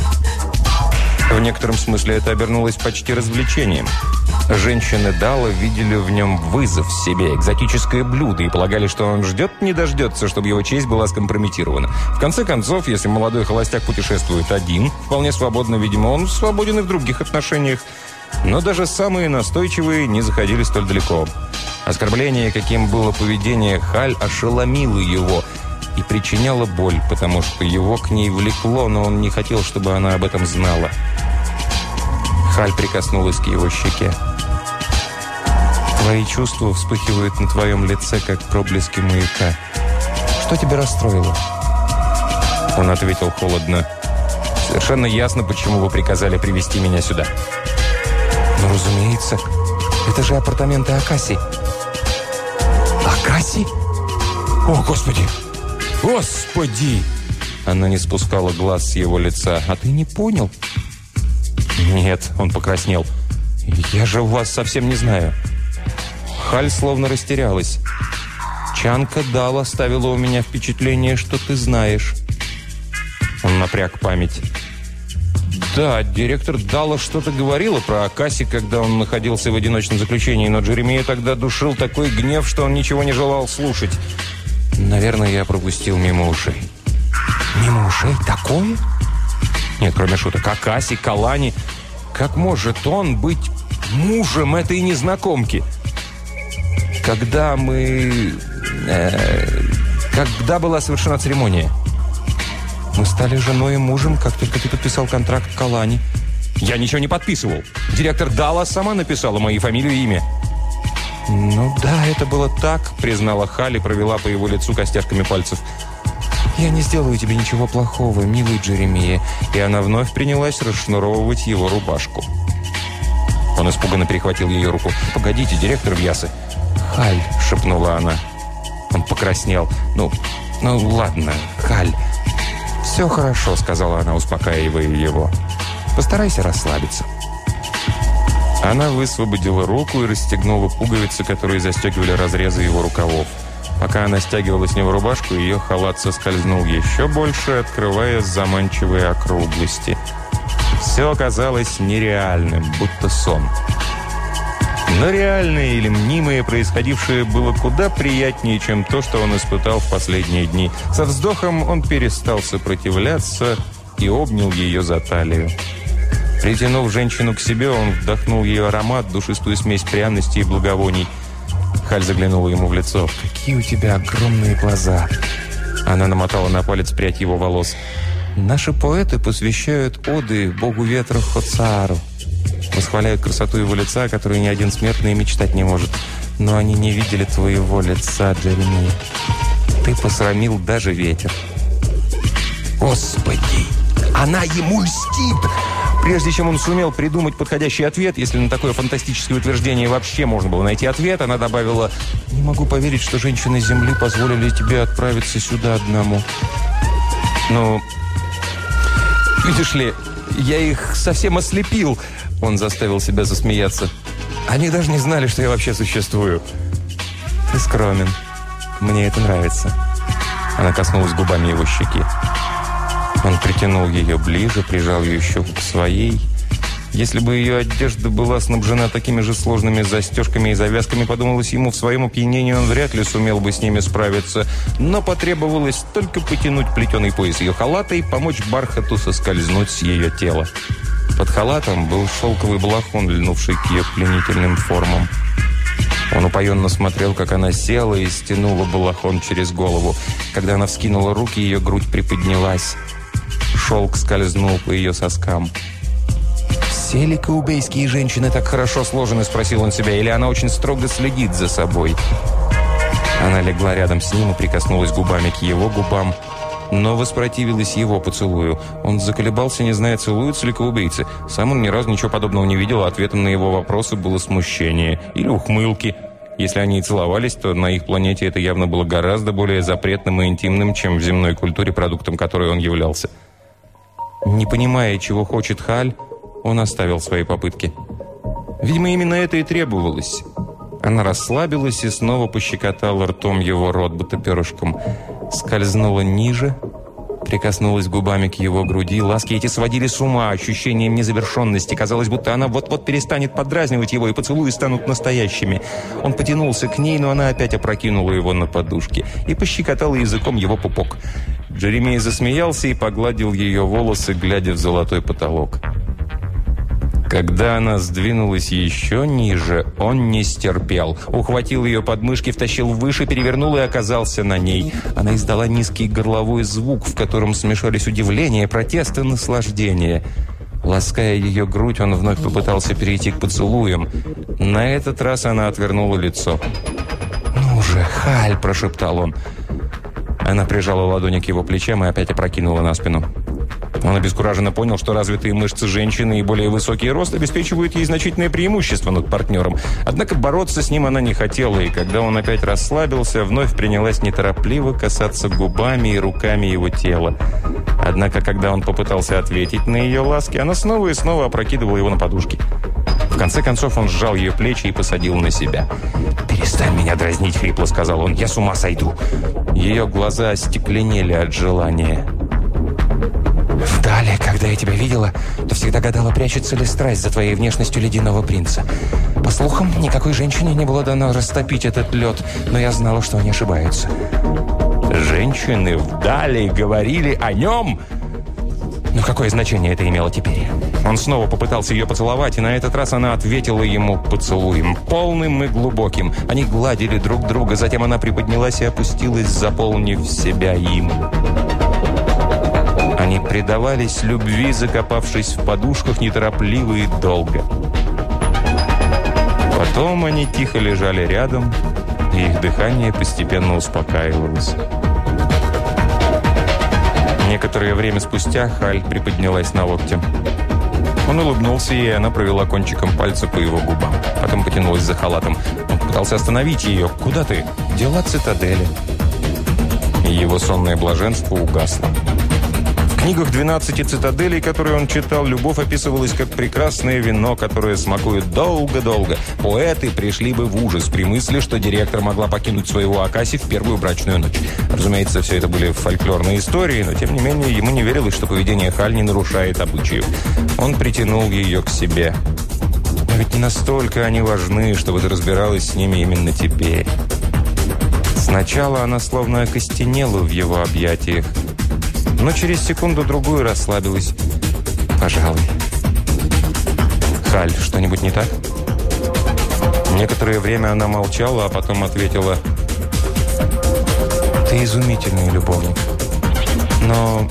В некотором смысле это обернулось почти развлечением. Женщины Дала видели в нем вызов себе, экзотическое блюдо, и полагали, что он ждет, не дождется, чтобы его честь была скомпрометирована. В конце концов, если молодой холостяк путешествует один, вполне свободно, видимо, он свободен и в других отношениях. Но даже самые настойчивые не заходили столь далеко. Оскорбление, каким было поведение Халь, ошеломило его и причиняло боль, потому что его к ней влекло, но он не хотел, чтобы она об этом знала. Халь прикоснулась к его щеке. Твои чувства вспыхивают на твоем лице, как проблески маяка. Что тебя расстроило?» Он ответил холодно. «Совершенно ясно, почему вы приказали привести меня сюда». «Ну, разумеется. Это же апартаменты Акаси». «Акаси? О, Господи! Господи!» Она не спускала глаз с его лица. «А ты не понял?» «Нет», — он покраснел. «Я же вас совсем не знаю». Халь словно растерялась. «Чанка Дал оставила у меня впечатление, что ты знаешь». Он напряг память. Да, директор Дала что-то говорила про Акаси, когда он находился в одиночном заключении, но Джеремия тогда душил такой гнев, что он ничего не желал слушать. Наверное, я пропустил мимо ушей. Мимо ушей? Такое? Нет, кроме шуток. Акаси, Калани. Как может он быть мужем этой незнакомки? Когда мы... Э, когда была совершена церемония? Мы стали женой и мужем, как только ты подписал контракт Калани. Я ничего не подписывал. Директор Дала сама написала мою фамилию и имя. «Ну да, это было так», — признала Хали, провела по его лицу костяшками пальцев. «Я не сделаю тебе ничего плохого, милый Джеремия». И она вновь принялась расшнуровывать его рубашку. Он испуганно перехватил ее руку. «Погодите, директор Вьясы». «Халь», — шепнула она. Он покраснел. «Ну, ну ладно, Халь». «Все хорошо», — сказала она, успокаивая его. «Постарайся расслабиться». Она высвободила руку и расстегнула пуговицы, которые застегивали разрезы его рукавов. Пока она стягивала с него рубашку, ее халат соскользнул еще больше, открывая заманчивые округлости. Все оказалось нереальным, будто сон. Но реальное или мнимое происходившее было куда приятнее, чем то, что он испытал в последние дни. Со вздохом он перестал сопротивляться и обнял ее за талию. Притянув женщину к себе, он вдохнул ее аромат, душистую смесь пряностей и благовоний. Халь заглянула ему в лицо. «Какие у тебя огромные глаза!» Она намотала на палец прядь его волос. «Наши поэты посвящают оды богу ветра Хоцаару. Восхваляют красоту его лица, которую ни один смертный мечтать не может. Но они не видели твоего лица, Джеремия. Ты посрамил даже ветер». «Господи! Она ему льстит!» Прежде чем он сумел придумать подходящий ответ, если на такое фантастическое утверждение вообще можно было найти ответ, она добавила «Не могу поверить, что женщины Земли позволили тебе отправиться сюда одному». «Ну, видишь ли, я их совсем ослепил», — он заставил себя засмеяться. «Они даже не знали, что я вообще существую». «Ты скромен. Мне это нравится». Она коснулась губами его щеки. Он притянул ее ближе, прижал ее щеку к своей. Если бы ее одежда была снабжена такими же сложными застежками и завязками, подумалось ему, в своем опьянении он вряд ли сумел бы с ними справиться. Но потребовалось только потянуть плетеный пояс ее халата и помочь бархату соскользнуть с ее тела. Под халатом был шелковый балахон, льнувший к ее пленительным формам. Он упоенно смотрел, как она села и стянула балахон через голову. Когда она вскинула руки, ее грудь приподнялась. Шелк скользнул по ее соскам. «Все ли каубейские женщины так хорошо сложены?» – спросил он себя. «Или она очень строго следит за собой?» Она легла рядом с ним и прикоснулась губами к его губам, но воспротивилась его поцелую. Он заколебался, не зная, целуются ли каубейцы. Сам он ни разу ничего подобного не видел, а ответом на его вопросы было смущение или ухмылки. Если они и целовались, то на их планете это явно было гораздо более запретным и интимным, чем в земной культуре, продуктом которой он являлся. Не понимая, чего хочет Халь, он оставил свои попытки. Видимо, именно это и требовалось. Она расслабилась и снова пощекотала ртом его рот, будто перышком. Скользнула ниже, прикоснулась губами к его груди. Ласки эти сводили с ума ощущением незавершенности. Казалось, будто она вот-вот перестанет подразнивать его, и поцелуи станут настоящими. Он потянулся к ней, но она опять опрокинула его на подушке и пощекотала языком его пупок. Джеремей засмеялся и погладил ее волосы, глядя в золотой потолок. Когда она сдвинулась еще ниже, он не стерпел. Ухватил ее подмышки, втащил выше, перевернул и оказался на ней. Она издала низкий горловой звук, в котором смешались удивление, протест и наслаждение. Лаская ее грудь, он вновь попытался перейти к поцелуям. На этот раз она отвернула лицо. «Ну же, Халь!» – прошептал он. Она прижала ладони к его плечам и опять опрокинула на спину. Он обескураженно понял, что развитые мышцы женщины и более высокий рост обеспечивают ей значительное преимущество над партнером. Однако бороться с ним она не хотела, и когда он опять расслабился, вновь принялась неторопливо касаться губами и руками его тела. Однако, когда он попытался ответить на ее ласки, она снова и снова опрокидывала его на подушки. В конце концов он сжал ее плечи и посадил на себя. «Перестань меня дразнить», — хрипло сказал он. «Я с ума сойду». Ее глаза остекленели от желания. Вдали, когда я тебя видела, то всегда гадала, прячется ли страсть за твоей внешностью ледяного принца. По слухам, никакой женщине не было дано растопить этот лед, но я знала, что они ошибаются. Женщины вдали говорили о нем... Но какое значение это имело теперь? Он снова попытался ее поцеловать, и на этот раз она ответила ему поцелуем, полным и глубоким. Они гладили друг друга, затем она приподнялась и опустилась, заполнив себя им. Они предавались любви, закопавшись в подушках неторопливо и долго. Потом они тихо лежали рядом, и их дыхание постепенно успокаивалось. Некоторое время спустя Халь приподнялась на локте. Он улыбнулся ей, и она провела кончиком пальца по его губам. Потом потянулась за халатом. Он пытался остановить ее. «Куда ты?» «Дела цитадели». Его сонное блаженство угасло. Книгах «12 цитаделей», которые он читал, любовь описывалась как прекрасное вино, которое смакует долго-долго. Поэты пришли бы в ужас при мысли, что директор могла покинуть своего Акаси в первую брачную ночь. Разумеется, все это были фольклорные истории, но тем не менее ему не верилось, что поведение Халь не нарушает обычаев. Он притянул ее к себе. Но ведь не настолько они важны, чтобы ты разбиралась с ними именно теперь. Сначала она словно окостенела в его объятиях, но через секунду-другую расслабилась. «Пожалуй, «Халь, что-нибудь не так?» Некоторое время она молчала, а потом ответила «Ты изумительный любовник. Но...»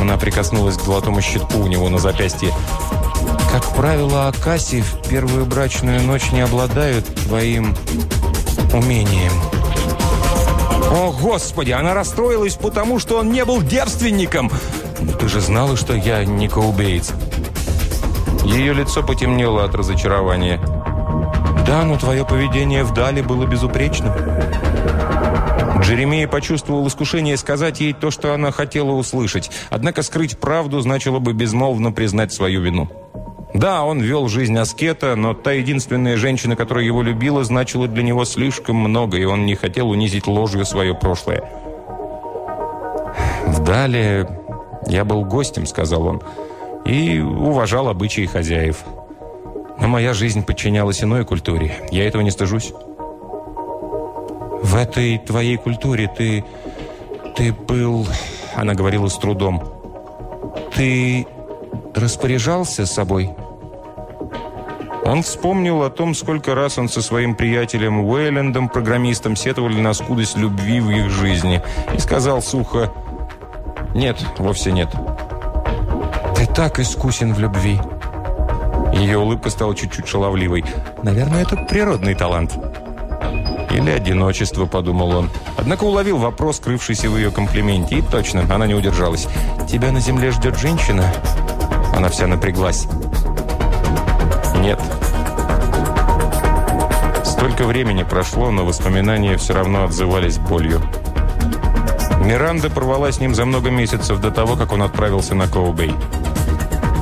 Она прикоснулась к золотому щитку у него на запястье. «Как правило, Акаси в первую брачную ночь не обладают твоим умением». «О, Господи! Она расстроилась, потому что он не был девственником!» «Ты же знала, что я не коубеец?» Ее лицо потемнело от разочарования. «Да, но твое поведение вдали было безупречным». Джеремия почувствовал искушение сказать ей то, что она хотела услышать. Однако скрыть правду значило бы безмолвно признать свою вину. Да, он вел жизнь аскета, но та единственная женщина, которая его любила, значила для него слишком много, и он не хотел унизить ложью свое прошлое. «Вдали я был гостем», — сказал он, — «и уважал обычаи хозяев». Но моя жизнь подчинялась иной культуре. Я этого не стыжусь. В этой твоей культуре ты... Ты был... Она говорила с трудом. Ты распоряжался собой? Он вспомнил о том, сколько раз он со своим приятелем Уэйлендом, программистом, сетовали на скудость любви в их жизни. И сказал сухо, «Нет, вовсе нет». «Ты так искусен в любви». Ее улыбка стала чуть-чуть шаловливой. «Наверное, это природный талант». «Или одиночество», — подумал он. Однако уловил вопрос, скрывшийся в ее комплименте. И точно, она не удержалась. «Тебя на земле ждет женщина?» Она вся напряглась. «Нет». Столько времени прошло, но воспоминания все равно отзывались болью. Миранда порвала с ним за много месяцев до того, как он отправился на Коубей.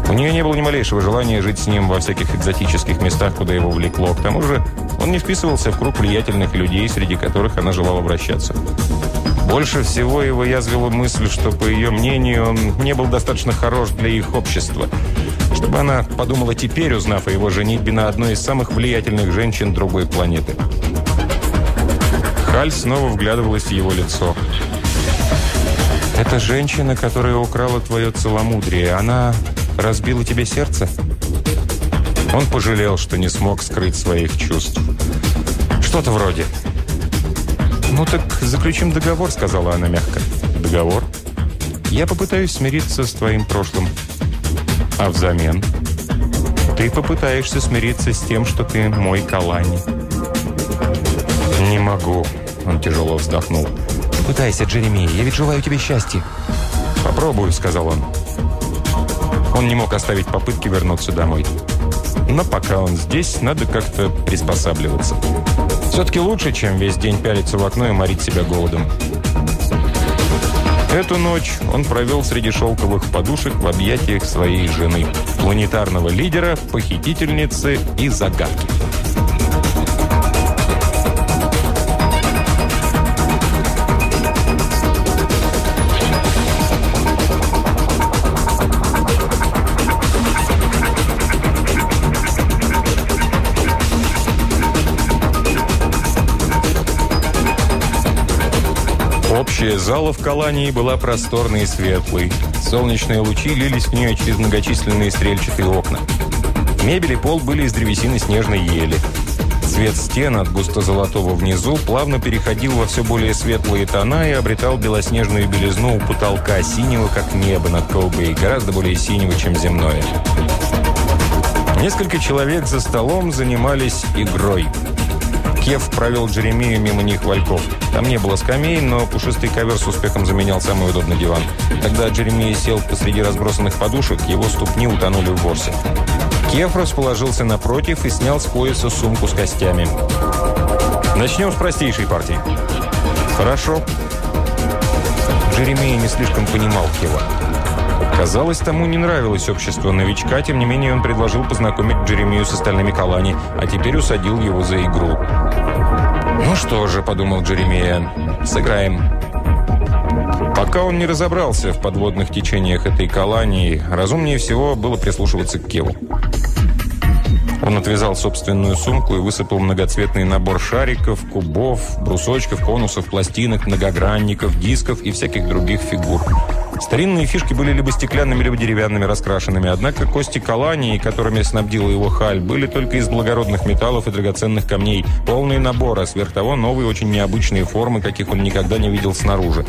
У нее не было ни малейшего желания жить с ним во всяких экзотических местах, куда его влекло. К тому же он не вписывался в круг влиятельных людей, среди которых она желала вращаться. Больше всего его язвила мысль, что, по ее мнению, он не был достаточно хорош для их общества. Чтобы она подумала теперь, узнав о его женитьбе на одной из самых влиятельных женщин другой планеты. Халь снова вглядывалась в его лицо. «Это женщина, которая украла твое целомудрие. Она разбило тебе сердце?» Он пожалел, что не смог скрыть своих чувств. «Что-то вроде». «Ну так заключим договор», — сказала она мягко. «Договор?» «Я попытаюсь смириться с твоим прошлым». «А взамен?» «Ты попытаешься смириться с тем, что ты мой Калани». «Не могу», — он тяжело вздохнул. «Пытайся, Джеремия, я ведь желаю тебе счастья». «Попробую», — сказал он. Он не мог оставить попытки вернуться домой. Но пока он здесь, надо как-то приспосабливаться. Все-таки лучше, чем весь день пялиться в окно и морить себя голодом. Эту ночь он провел среди шелковых подушек в объятиях своей жены, планетарного лидера, похитительницы и загадки. Зала в Калании была просторной и светлой. Солнечные лучи лились в нее через многочисленные стрельчатые окна. Мебель и пол были из древесины снежной ели. Цвет стен от густо-золотого внизу плавно переходил во все более светлые тона и обретал белоснежную белизну у потолка, синего, как небо над Коубей, гораздо более синего, чем земное. Несколько человек за столом занимались игрой – Кев провел Джеремию мимо них вальков. Там не было скамей, но пушистый ковер с успехом заменял самый удобный диван. Когда Джеремия сел посреди разбросанных подушек, его ступни утонули в ворсе. Кев расположился напротив и снял с пояса сумку с костями. «Начнем с простейшей партии». «Хорошо». Джеремия не слишком понимал Кева. Казалось, тому не нравилось общество новичка, тем не менее он предложил познакомить Джеремию с остальными Калани, а теперь усадил его за игру. «Ну что же», — подумал Джеремия, — «сыграем». Пока он не разобрался в подводных течениях этой колонии, разумнее всего было прислушиваться к Кеву. Он отвязал собственную сумку и высыпал многоцветный набор шариков, кубов, брусочков, конусов, пластинок, многогранников, дисков и всяких других фигур. Старинные фишки были либо стеклянными, либо деревянными, раскрашенными. Однако кости Калании, которыми снабдила его халь, были только из благородных металлов и драгоценных камней. Полный набор, а сверх того новые, очень необычные формы, каких он никогда не видел снаружи.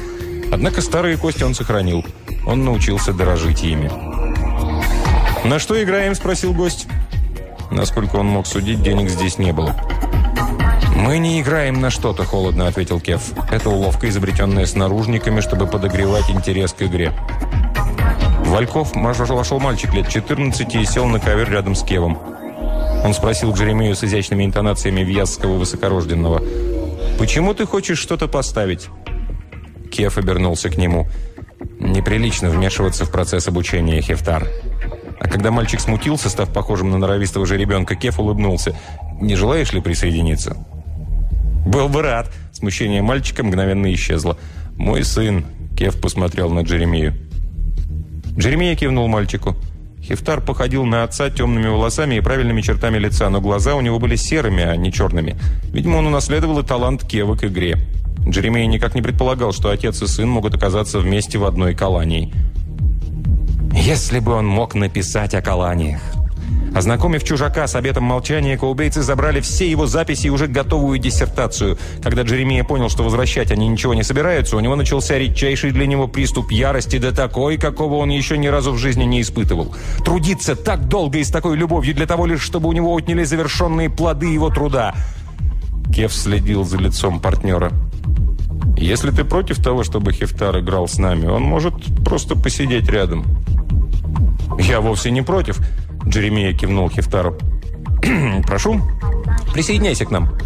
Однако старые кости он сохранил. Он научился дорожить ими. «На что играем?» – спросил гость. Насколько он мог судить, денег здесь не было. «Мы не играем на что-то», – холодно ответил Кев. «Это уловка, изобретенная снаружниками, чтобы подогревать интерес к игре». Вальков вошел мальчик лет 14 и сел на ковер рядом с Кевом. Он спросил Джеремию с изящными интонациями вьязского высокорожденного. «Почему ты хочешь что-то поставить?» Кев обернулся к нему. «Неприлично вмешиваться в процесс обучения, Хефтар». А когда мальчик смутился, став похожим на норовистого же ребенка, Кеф улыбнулся. «Не желаешь ли присоединиться?» «Был бы рад!» Смущение мальчика мгновенно исчезло. «Мой сын!» Кев посмотрел на Джеремию. Джеремия кивнул мальчику. Хефтар походил на отца темными волосами и правильными чертами лица, но глаза у него были серыми, а не черными. Видимо, он унаследовал и талант Кева к игре. Джеремия никак не предполагал, что отец и сын могут оказаться вместе в одной колонии. Если бы он мог написать о колониях. Ознакомив чужака с обетом молчания, коубейцы забрали все его записи и уже готовую диссертацию. Когда Джеремия понял, что возвращать они ничего не собираются, у него начался редчайший для него приступ ярости, да такой, какого он еще ни разу в жизни не испытывал. Трудиться так долго и с такой любовью для того лишь, чтобы у него отняли завершенные плоды его труда. Кев следил за лицом партнера. «Если ты против того, чтобы Хефтар играл с нами, он может просто посидеть рядом». «Я вовсе не против», Джеремия кивнул Хефтару. «Прошу, присоединяйся к нам».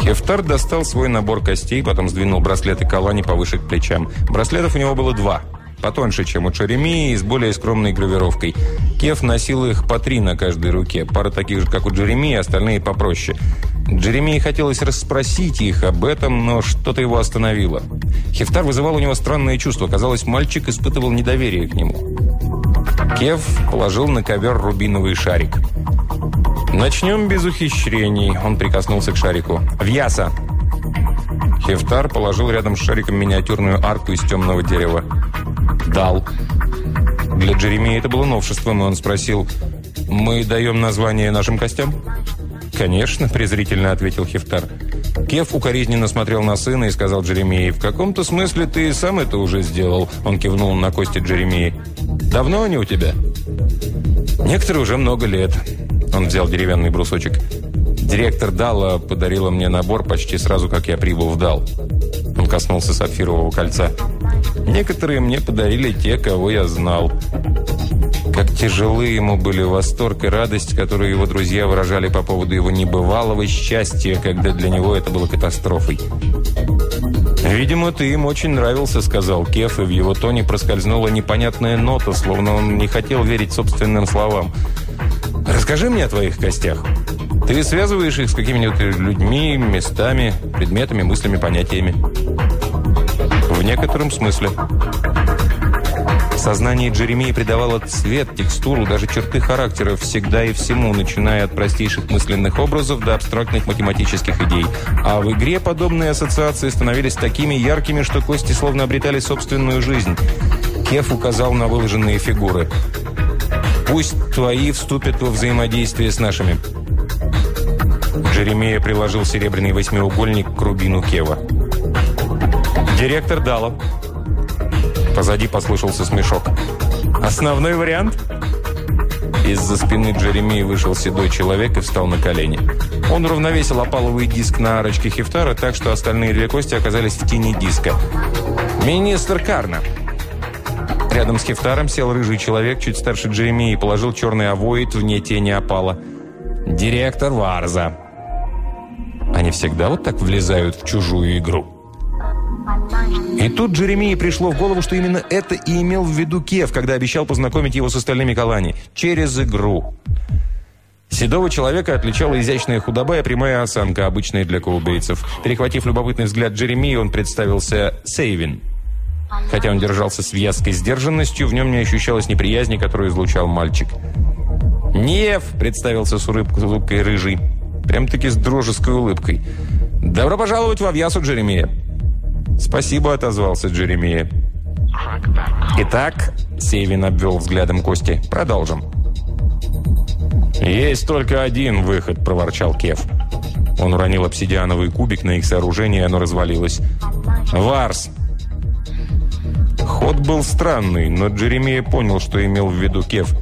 Хефтар достал свой набор костей, потом сдвинул браслеты Калани повыше к плечам. Браслетов у него было два. Потоньше, чем у Джеремии, и с более скромной гравировкой. Кеф носил их по три на каждой руке. Пара таких же, как у Джеремии, остальные попроще. Джеремии хотелось расспросить их об этом, но что-то его остановило. Хефтар вызывал у него странное чувство. Казалось, мальчик испытывал недоверие к нему. Кев положил на ковер рубиновый шарик. «Начнем без ухищрений», – он прикоснулся к шарику. «Вьяса!» Хефтар положил рядом с шариком миниатюрную арку из темного дерева. «Дал». Для Джеремии это было новшеством, и он спросил, «Мы даем название нашим костям?» «Конечно», – презрительно ответил Хефтар. Кев укоризненно смотрел на сына и сказал Джеремии, «В каком-то смысле ты сам это уже сделал», – он кивнул на кости Джеремии. Давно они у тебя?» «Некоторые уже много лет». Он взял деревянный брусочек. «Директор Дала подарила мне набор почти сразу, как я прибыл в Дал». Он коснулся сапфирового кольца. «Некоторые мне подарили те, кого я знал». Как тяжелы ему были восторг и радость, которые его друзья выражали по поводу его небывалого счастья, когда для него это было катастрофой. «Видимо, ты им очень нравился», — сказал Кеф, и в его тоне проскользнула непонятная нота, словно он не хотел верить собственным словам. «Расскажи мне о твоих костях. Ты связываешь их с какими-нибудь людьми, местами, предметами, мыслями, понятиями?» «В некотором смысле». Сознание Джеремии придавало цвет, текстуру, даже черты характера всегда и всему, начиная от простейших мысленных образов до абстрактных математических идей. А в игре подобные ассоциации становились такими яркими, что кости словно обретали собственную жизнь. Кеф указал на выложенные фигуры. «Пусть твои вступят во взаимодействие с нашими». Джеремия приложил серебряный восьмиугольник к рубину Кева. «Директор Дала». Позади послышался смешок. «Основной вариант?» Из-за спины Джеремии вышел седой человек и встал на колени. Он равновесил опаловый диск на арочке Хефтара, так что остальные две кости оказались в тени диска. «Министр Карна!» Рядом с Хефтаром сел рыжий человек, чуть старше Джеремии, и положил черный авоид вне тени опала. «Директор Варза!» Они всегда вот так влезают в чужую игру. И тут Джеремии пришло в голову, что именно это и имел в виду Кев, когда обещал познакомить его с остальными Калани. Через игру. Седого человека отличала изящная худоба и прямая осанка, обычная для коубейцев. Перехватив любопытный взгляд Джеремии, он представился Сейвин. Хотя он держался с вязкой сдержанностью, в нем не ощущалось неприязни, которую излучал мальчик. «Нев!» – представился с улыбкой рыжий. Прям-таки с дружеской улыбкой. «Добро пожаловать в Авьясу, Джеремия!» «Спасибо», — отозвался Джеремия. «Итак», — Сейвин обвел взглядом Кости, — «продолжим». «Есть только один выход», — проворчал Кев. Он уронил обсидиановый кубик на их сооружение, и оно развалилось. «Варс!» Ход был странный, но Джеремия понял, что имел в виду Кев.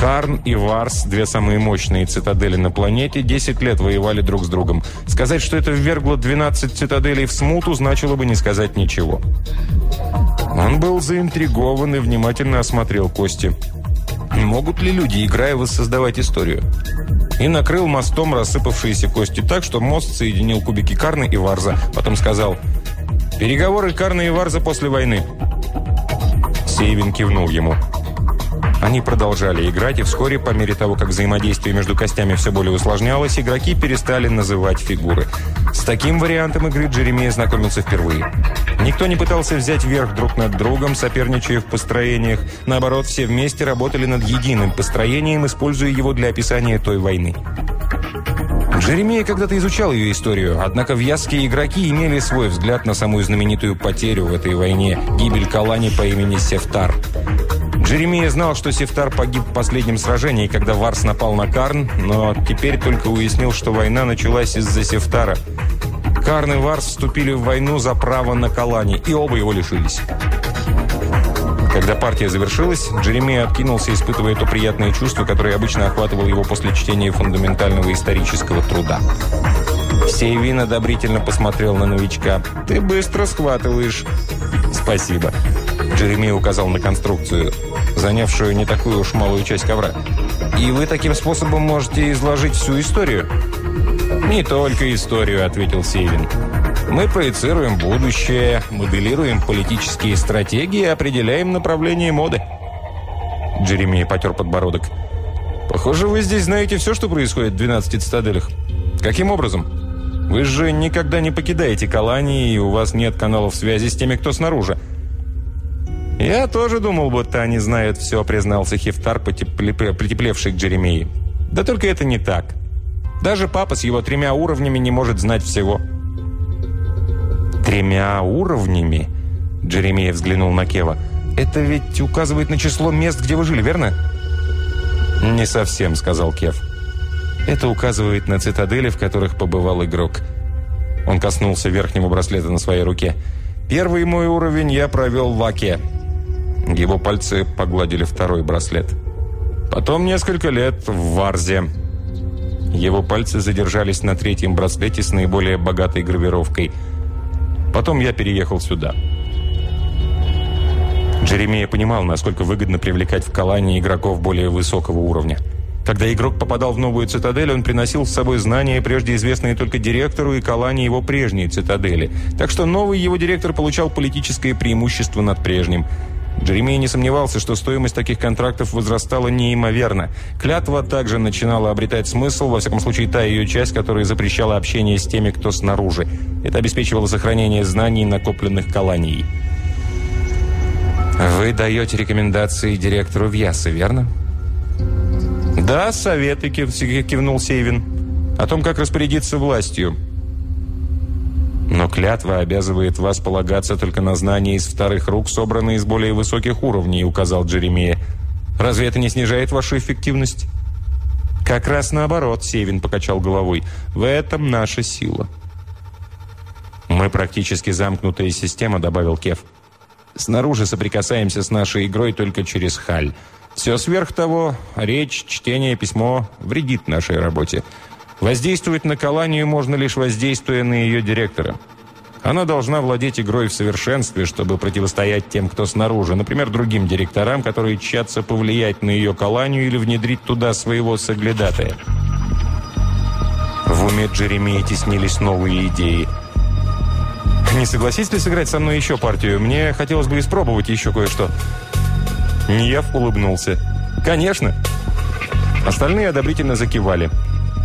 Карн и Варс, две самые мощные цитадели на планете, 10 лет воевали друг с другом. Сказать, что это ввергло 12 цитаделей в смуту, значило бы не сказать ничего. Он был заинтригован и внимательно осмотрел кости. Могут ли люди, играя, воссоздавать историю? И накрыл мостом рассыпавшиеся кости так, что мост соединил кубики Карны и Варза. Потом сказал «Переговоры Карны и Варза после войны». Сейвин кивнул ему. Они продолжали играть, и вскоре, по мере того, как взаимодействие между костями все более усложнялось, игроки перестали называть фигуры. С таким вариантом игры Джеремия знакомился впервые. Никто не пытался взять верх друг над другом, соперничая в построениях. Наоборот, все вместе работали над единым построением, используя его для описания той войны. Джеремия когда-то изучал ее историю, однако вязкие игроки имели свой взгляд на самую знаменитую потерю в этой войне – гибель Калани по имени Сефтар. Джеремия знал, что Сефтар погиб в последнем сражении, когда Варс напал на Карн, но теперь только уяснил, что война началась из-за Сефтара. Карн и Варс вступили в войну за право на Калани, и оба его лишились. Когда партия завершилась, Джеремия откинулся, испытывая то приятное чувство, которое обычно охватывало его после чтения фундаментального исторического труда. Сейвин одобрительно посмотрел на новичка. «Ты быстро схватываешь». «Спасибо». Джеремия указал на конструкцию занявшую не такую уж малую часть ковра. И вы таким способом можете изложить всю историю? «Не только историю», — ответил Севин. «Мы проецируем будущее, моделируем политические стратегии и определяем направление моды». Джеремия потер подбородок. «Похоже, вы здесь знаете все, что происходит в 12 цитаделях. Каким образом? Вы же никогда не покидаете колонии, и у вас нет каналов связи с теми, кто снаружи. «Я тоже думал, будто они знают все», — признался Хифтар, притеплевший к Джеремии. «Да только это не так. Даже папа с его тремя уровнями не может знать всего». «Тремя уровнями?» — Джеремия взглянул на Кева. «Это ведь указывает на число мест, где вы жили, верно?» «Не совсем», — сказал Кев. «Это указывает на цитадели, в которых побывал игрок». Он коснулся верхнего браслета на своей руке. «Первый мой уровень я провел в Аке. Его пальцы погладили второй браслет. Потом несколько лет в Варзе. Его пальцы задержались на третьем браслете с наиболее богатой гравировкой. Потом я переехал сюда. Джеремия понимал, насколько выгодно привлекать в Калане игроков более высокого уровня. Когда игрок попадал в новую цитадель, он приносил с собой знания, прежде известные только директору и Калане его прежней цитадели. Так что новый его директор получал политическое преимущество над прежним – Джеремия не сомневался, что стоимость таких контрактов возрастала неимоверно. Клятва также начинала обретать смысл, во всяком случае та ее часть, которая запрещала общение с теми, кто снаружи. Это обеспечивало сохранение знаний, накопленных колонией. «Вы даете рекомендации директору Вьясы, верно?» «Да, советы», — кивнул Сейвин. «О том, как распорядиться властью». Но клятва обязывает вас полагаться только на знания из вторых рук, собранные из более высоких уровней, указал Джеремия. Разве это не снижает вашу эффективность? Как раз наоборот, Севин покачал головой. В этом наша сила. Мы практически замкнутая система, добавил Кев. Снаружи соприкасаемся с нашей игрой только через халь. Все сверх того, речь, чтение, письмо вредит нашей работе. Воздействовать на Каланию можно лишь воздействуя на ее директора. Она должна владеть игрой в совершенстве, чтобы противостоять тем, кто снаружи, например, другим директорам, которые тщатся повлиять на ее Каланию или внедрить туда своего соглядатая. В уме Джеремии теснились новые идеи. «Не согласитесь ли сыграть со мной еще партию? Мне хотелось бы испробовать еще кое-что». Ньев улыбнулся. «Конечно!» Остальные одобрительно закивали.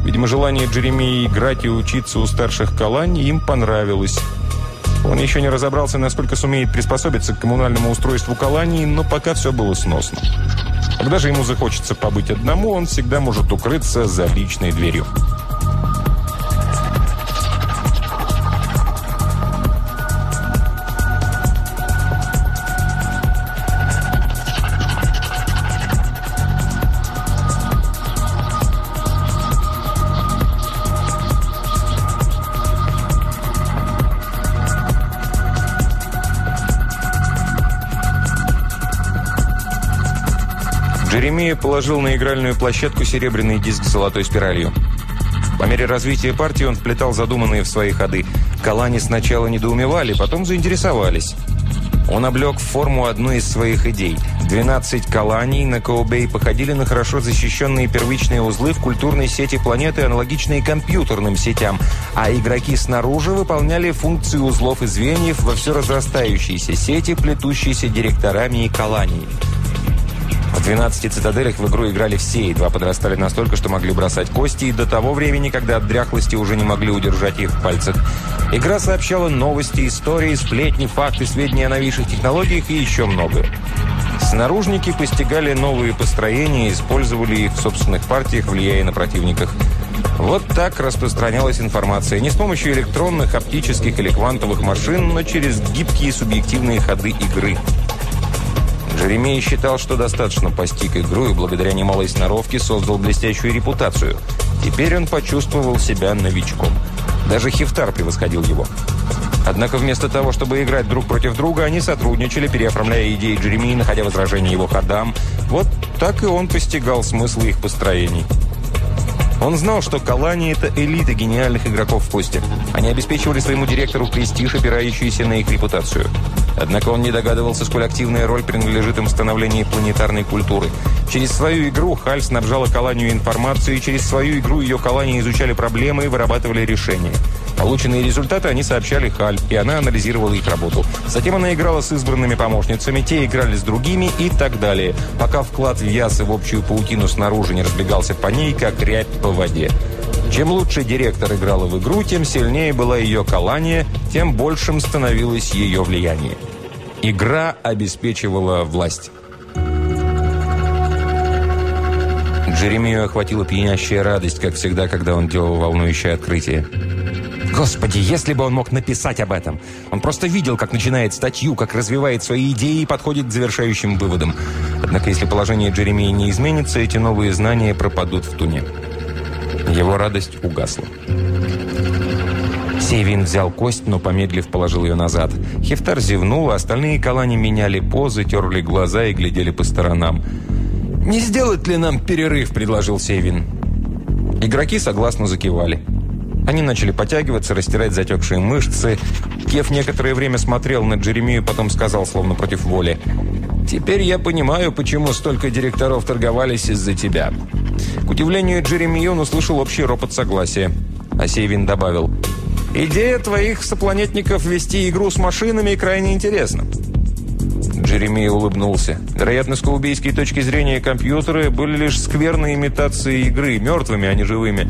Видимо, желание Джеремии играть и учиться у старших Калани им понравилось. Он еще не разобрался, насколько сумеет приспособиться к коммунальному устройству Калании, но пока все было сносно. Когда же ему захочется побыть одному, он всегда может укрыться за личной дверью. Джеремия положил на игральную площадку серебряный диск с золотой спиралью. По мере развития партии он вплетал задуманные в свои ходы. Калани сначала недоумевали, потом заинтересовались. Он облег в форму одной из своих идей. 12 колоний на Коубей походили на хорошо защищенные первичные узлы в культурной сети планеты, аналогичные компьютерным сетям, а игроки снаружи выполняли функции узлов и звеньев во все разрастающейся сети, плетущейся директорами и колониями. В 12 цитаделях в игру играли все, едва подрастали настолько, что могли бросать кости, и до того времени, когда от дряхлости уже не могли удержать их в пальцах. Игра сообщала новости, истории, сплетни, факты, сведения о новейших технологиях и еще многое. Снаружники постигали новые построения и использовали их в собственных партиях, влияя на противников. Вот так распространялась информация. Не с помощью электронных, оптических или квантовых машин, но через гибкие субъективные ходы игры – Джеремей считал, что достаточно постиг игру и благодаря немалой сноровке создал блестящую репутацию. Теперь он почувствовал себя новичком. Даже Хифтар превосходил его. Однако вместо того, чтобы играть друг против друга, они сотрудничали, переоформляя идеи Джеремии, находя возражения его ходам. Вот так и он постигал смысл их построений. Он знал, что Калани – это элита гениальных игроков в посте. Они обеспечивали своему директору престиж, опирающийся на их репутацию. Однако он не догадывался, сколь активная роль принадлежит им в становлении планетарной культуры. Через свою игру Халь снабжала Каланию информацией, и через свою игру ее Калани изучали проблемы и вырабатывали решения. Полученные результаты они сообщали Халь, и она анализировала их работу. Затем она играла с избранными помощницами, те играли с другими и так далее, пока вклад в ясы в общую паутину снаружи не разбегался по ней, как рябь по воде. Чем лучше директор играла в игру, тем сильнее была ее колания, тем большим становилось ее влияние. Игра обеспечивала власть. Джеремию охватила пьянящая радость, как всегда, когда он делал волнующее открытие. Господи, если бы он мог написать об этом! Он просто видел, как начинает статью, как развивает свои идеи и подходит к завершающим выводам. Однако, если положение Джеремии не изменится, эти новые знания пропадут в туне. Его радость угасла. Севин взял кость, но, помедлив, положил ее назад. Хефтар зевнул, а остальные колани меняли позы, терли глаза и глядели по сторонам. «Не сделать ли нам перерыв?» – предложил Севин. Игроки согласно закивали. Они начали потягиваться, растирать затекшие мышцы. Кев некоторое время смотрел на Джеремию, потом сказал, словно против воли. «Теперь я понимаю, почему столько директоров торговались из-за тебя». К удивлению Джеремии он услышал общий ропот согласия. А Сейвин добавил, «Идея твоих сопланетников вести игру с машинами крайне интересна». Джеремия улыбнулся. Вероятно, с каубейской точки зрения компьютеры были лишь скверной имитацией игры, мертвыми, а не живыми.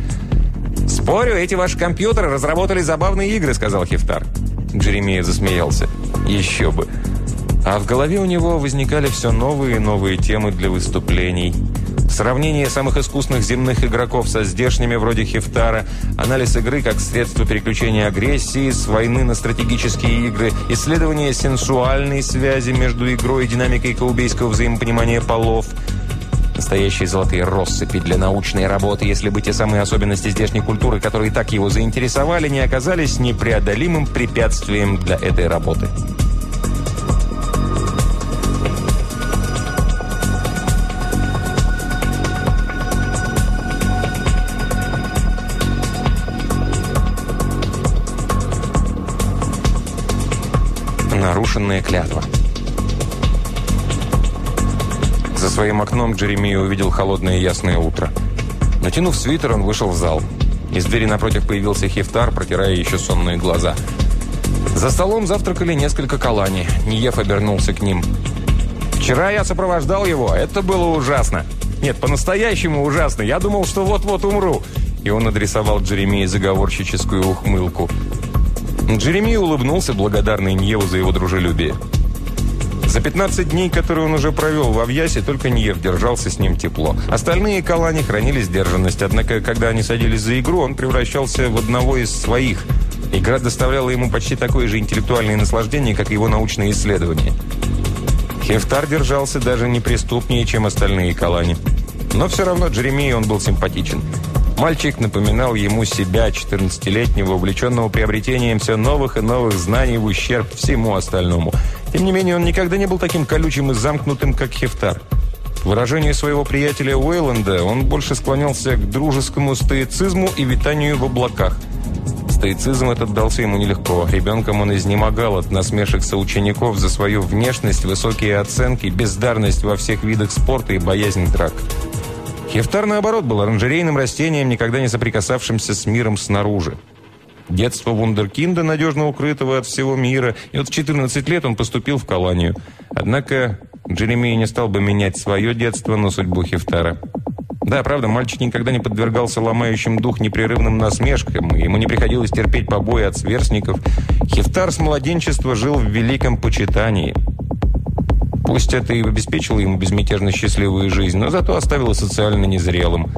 «Спорю, эти ваши компьютеры разработали забавные игры», — сказал Хифтар. Джеремия засмеялся. «Еще бы». А в голове у него возникали все новые и новые темы для выступлений. Сравнение самых искусных земных игроков со здешними, вроде Хифтара, анализ игры как средство переключения агрессии с войны на стратегические игры, исследование сенсуальной связи между игрой и динамикой каубейского взаимопонимания полов – Настоящие золотые россыпи для научной работы, если бы те самые особенности здешней культуры, которые так его заинтересовали, не оказались непреодолимым препятствием для этой работы. Нарушенная клятва. За своим окном Джеремия увидел холодное ясное утро. Натянув свитер, он вышел в зал. Из двери напротив появился Хефтар, протирая еще сонные глаза. За столом завтракали несколько калани. Ниев обернулся к ним. «Вчера я сопровождал его. Это было ужасно. Нет, по-настоящему ужасно. Я думал, что вот-вот умру». И он адресовал Джеремии заговорщическую ухмылку. Джеремия улыбнулся, благодарный Ньеву за его дружелюбие. За 15 дней, которые он уже провел в Авьясе, только Ниев держался с ним тепло. Остальные Калани хранили сдержанность, однако, когда они садились за игру, он превращался в одного из своих. Игра доставляла ему почти такое же интеллектуальное наслаждение, как его научные исследования. Хефтар держался даже неприступнее, чем остальные Калани. Но все равно Джеремии он был симпатичен. Мальчик напоминал ему себя, 14-летнего, увлеченного приобретением все новых и новых знаний в ущерб всему остальному – тем не менее, он никогда не был таким колючим и замкнутым, как Хефтар. К выражению своего приятеля Уэйланда, он больше склонялся к дружескому стоицизму и витанию в облаках. Стоицизм этот дался ему нелегко. Ребенком он изнемогал от насмешек соучеников за свою внешность, высокие оценки, бездарность во всех видах спорта и боязнь драк. Хефтар, наоборот, был оранжерейным растением, никогда не соприкасавшимся с миром снаружи. Детство вундеркинда, надежно укрытого от всего мира, и вот в 14 лет он поступил в колонию. Однако Джеремия не стал бы менять свое детство на судьбу Хефтара. Да, правда, мальчик никогда не подвергался ломающим дух непрерывным насмешкам, и ему не приходилось терпеть побои от сверстников. Хефтар с младенчества жил в великом почитании. Пусть это и обеспечило ему безмятежно счастливую жизнь, но зато оставило социально незрелым.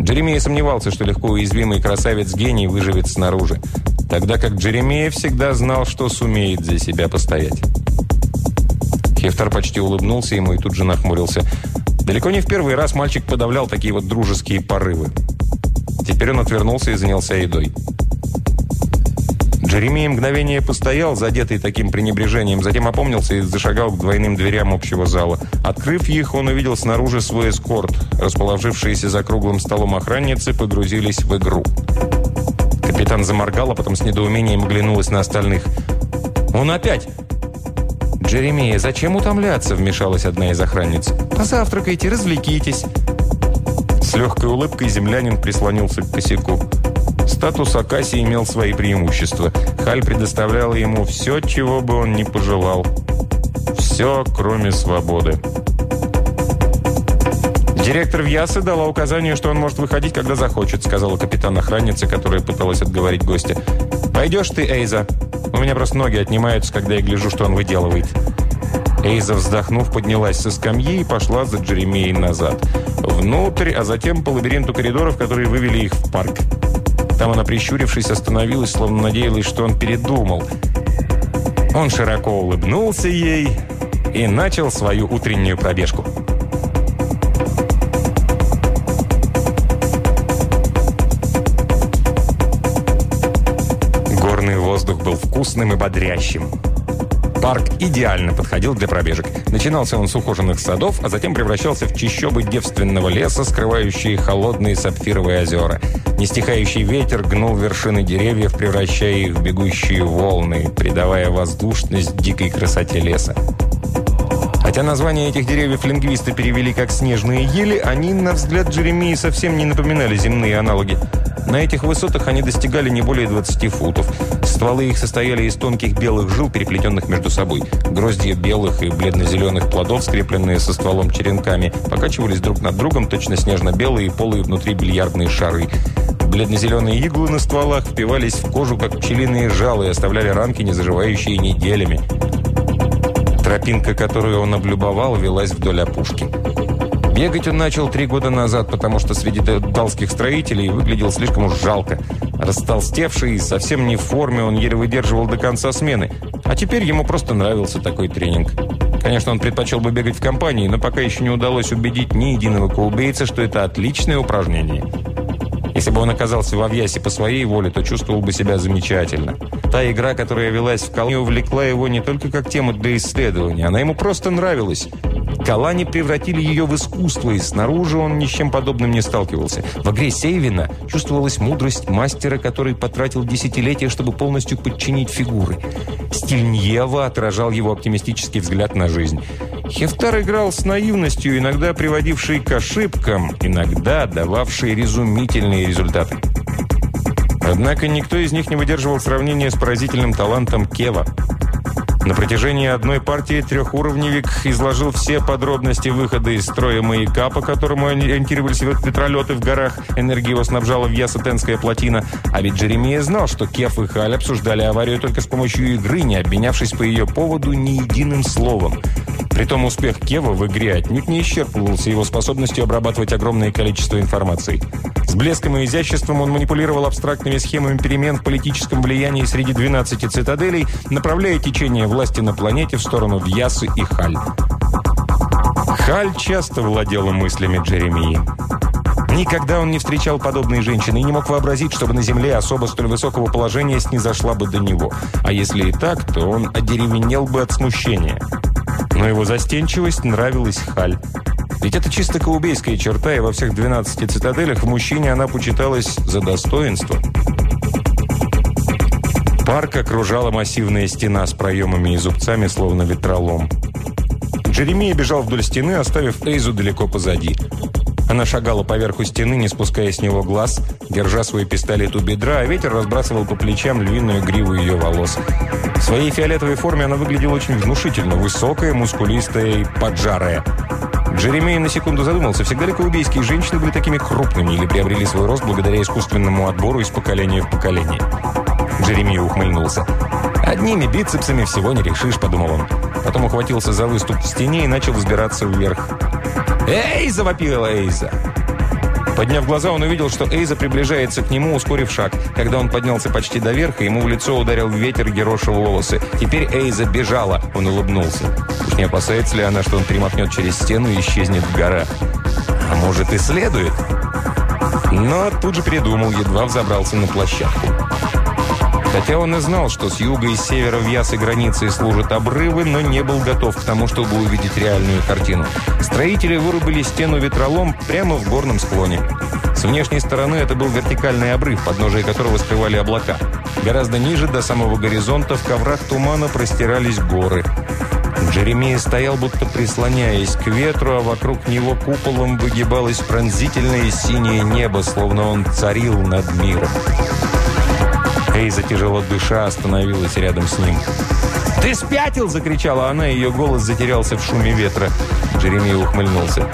Джеремия сомневался, что легко уязвимый красавец-гений выживет снаружи, тогда как Джеремия всегда знал, что сумеет за себя постоять. Хефтар почти улыбнулся ему и тут же нахмурился. Далеко не в первый раз мальчик подавлял такие вот дружеские порывы. Теперь он отвернулся и занялся едой. Джеремия мгновение постоял, задетый таким пренебрежением, затем опомнился и зашагал к двойным дверям общего зала. Открыв их, он увидел снаружи свой эскорт. Расположившиеся за круглым столом охранницы погрузились в игру. Капитан заморгал, а потом с недоумением оглянулась на остальных. «Он опять!» «Джеремия, зачем утомляться?» – вмешалась одна из охранниц. «Позавтракайте, развлекитесь». С легкой улыбкой землянин прислонился к косяку. Статус Акаси имел свои преимущества. Халь предоставляла ему все, чего бы он ни пожелал. Все, кроме свободы. «Директор Вьясы дала указание, что он может выходить, когда захочет», сказала капитан охранницы, которая пыталась отговорить гостя. «Пойдешь ты, Эйза?» У меня просто ноги отнимаются, когда я гляжу, что он выделывает». Эйза, вздохнув, поднялась со скамьи и пошла за Джеремией назад. Внутрь, а затем по лабиринту коридоров, которые вывели их в парк. Там она, прищурившись, остановилась, словно надеялась, что он передумал. Он широко улыбнулся ей и начал свою утреннюю пробежку. Воздух был вкусным и бодрящим. Парк идеально подходил для пробежек. Начинался он с ухоженных садов, а затем превращался в чищобы девственного леса, скрывающие холодные сапфировые озера. Нестихающий ветер гнул вершины деревьев, превращая их в бегущие волны, придавая воздушность дикой красоте леса. Хотя название этих деревьев лингвисты перевели как «снежные ели», они, на взгляд Джеремии, совсем не напоминали земные аналоги. На этих высотах они достигали не более 20 футов. Стволы их состояли из тонких белых жил, переплетенных между собой. Гроздья белых и бледно-зеленых плодов, скрепленные со стволом черенками, покачивались друг над другом, точно снежно-белые полые внутри бильярдные шары. Бледно-зеленые иглы на стволах впивались в кожу, как пчелиные жалы, и оставляли ранки, не заживающие неделями. Тропинка, которую он облюбовал, велась вдоль опушки. Бегать он начал три года назад, потому что среди далских строителей выглядел слишком уж жалко. Растолстевший, совсем не в форме, он еле выдерживал до конца смены. А теперь ему просто нравился такой тренинг. Конечно, он предпочел бы бегать в компании, но пока еще не удалось убедить ни единого коубейца, что это отличное упражнение. Если бы он оказался в Авьясе по своей воле, то чувствовал бы себя замечательно. Та игра, которая велась в колонии, увлекла его не только как тему для исследования, она ему просто нравилась. Калани превратили ее в искусство, и снаружи он ни с чем подобным не сталкивался. В игре Сейвина чувствовалась мудрость мастера, который потратил десятилетия, чтобы полностью подчинить фигуры. Стиль Ньева отражал его оптимистический взгляд на жизнь. Хефтар играл с наивностью, иногда приводившей к ошибкам, иногда дававшей резумительные результаты. Однако никто из них не выдерживал сравнения с поразительным талантом Кева – на протяжении одной партии трехуровневик изложил все подробности выхода из строя маяка, по которому ориентировались ветролеты в горах. Энергию его снабжала Вьясатенская плотина. А ведь Джеремия знал, что Кеф и Халь обсуждали аварию только с помощью игры, не обменявшись по ее поводу ни единым словом. Притом успех Кева в игре отнюдь не исчерпывался его способностью обрабатывать огромное количество информации. С блеском и изяществом он манипулировал абстрактными схемами перемен в политическом влиянии среди 12 цитаделей, направляя течение власти на планете в сторону Вьясы и Халь. Халь часто владела мыслями Джеремии. Никогда он не встречал подобной женщины и не мог вообразить, чтобы на Земле особо столь высокого положения снизошла бы до него. А если и так, то он одеревенел бы от смущения. Но его застенчивость нравилась Халь. Ведь это чисто каубейская черта, и во всех 12 цитаделях в мужчине она почиталась за достоинство. Парк окружала массивная стена с проемами и зубцами, словно ветролом. Джеремия бежал вдоль стены, оставив Эйзу далеко позади. Она шагала поверху стены, не спуская с него глаз, держа свой пистолет у бедра, а ветер разбрасывал по плечам львиную гриву ее волос. В своей фиолетовой форме она выглядела очень внушительно, высокая, мускулистая и поджарая. Джеремей на секунду задумался, всегда ли каубейские женщины были такими крупными или приобрели свой рост благодаря искусственному отбору из поколения в поколение. Джеремей ухмыльнулся. «Одними бицепсами всего не решишь», — подумал он. Потом ухватился за выступ в стене и начал взбираться вверх. «Эй!» – завопила Эйза. Подняв глаза, он увидел, что Эйза приближается к нему, ускорив шаг. Когда он поднялся почти до верха, ему в лицо ударил ветер Героша волосы. Теперь Эйза бежала. Он улыбнулся. Уж не опасается ли она, что он перемахнет через стену и исчезнет в горах? А может и следует? Но тут же передумал, едва взобрался на площадку. Хотя он и знал, что с юга и с севера в Ясы границы служат обрывы, но не был готов к тому, чтобы увидеть реальную картину. Строители вырубили стену ветролом прямо в горном склоне. С внешней стороны это был вертикальный обрыв, подножие которого скрывали облака. Гораздо ниже, до самого горизонта, в коврах тумана простирались горы. Джеремия стоял, будто прислоняясь к ветру, а вокруг него куполом выгибалось пронзительное синее небо, словно он царил над миром. Эйза, тяжело дыша, остановилась рядом с ним. «Ты спятил!» – закричала она, и ее голос затерялся в шуме ветра. Джеремия ухмыльнулся.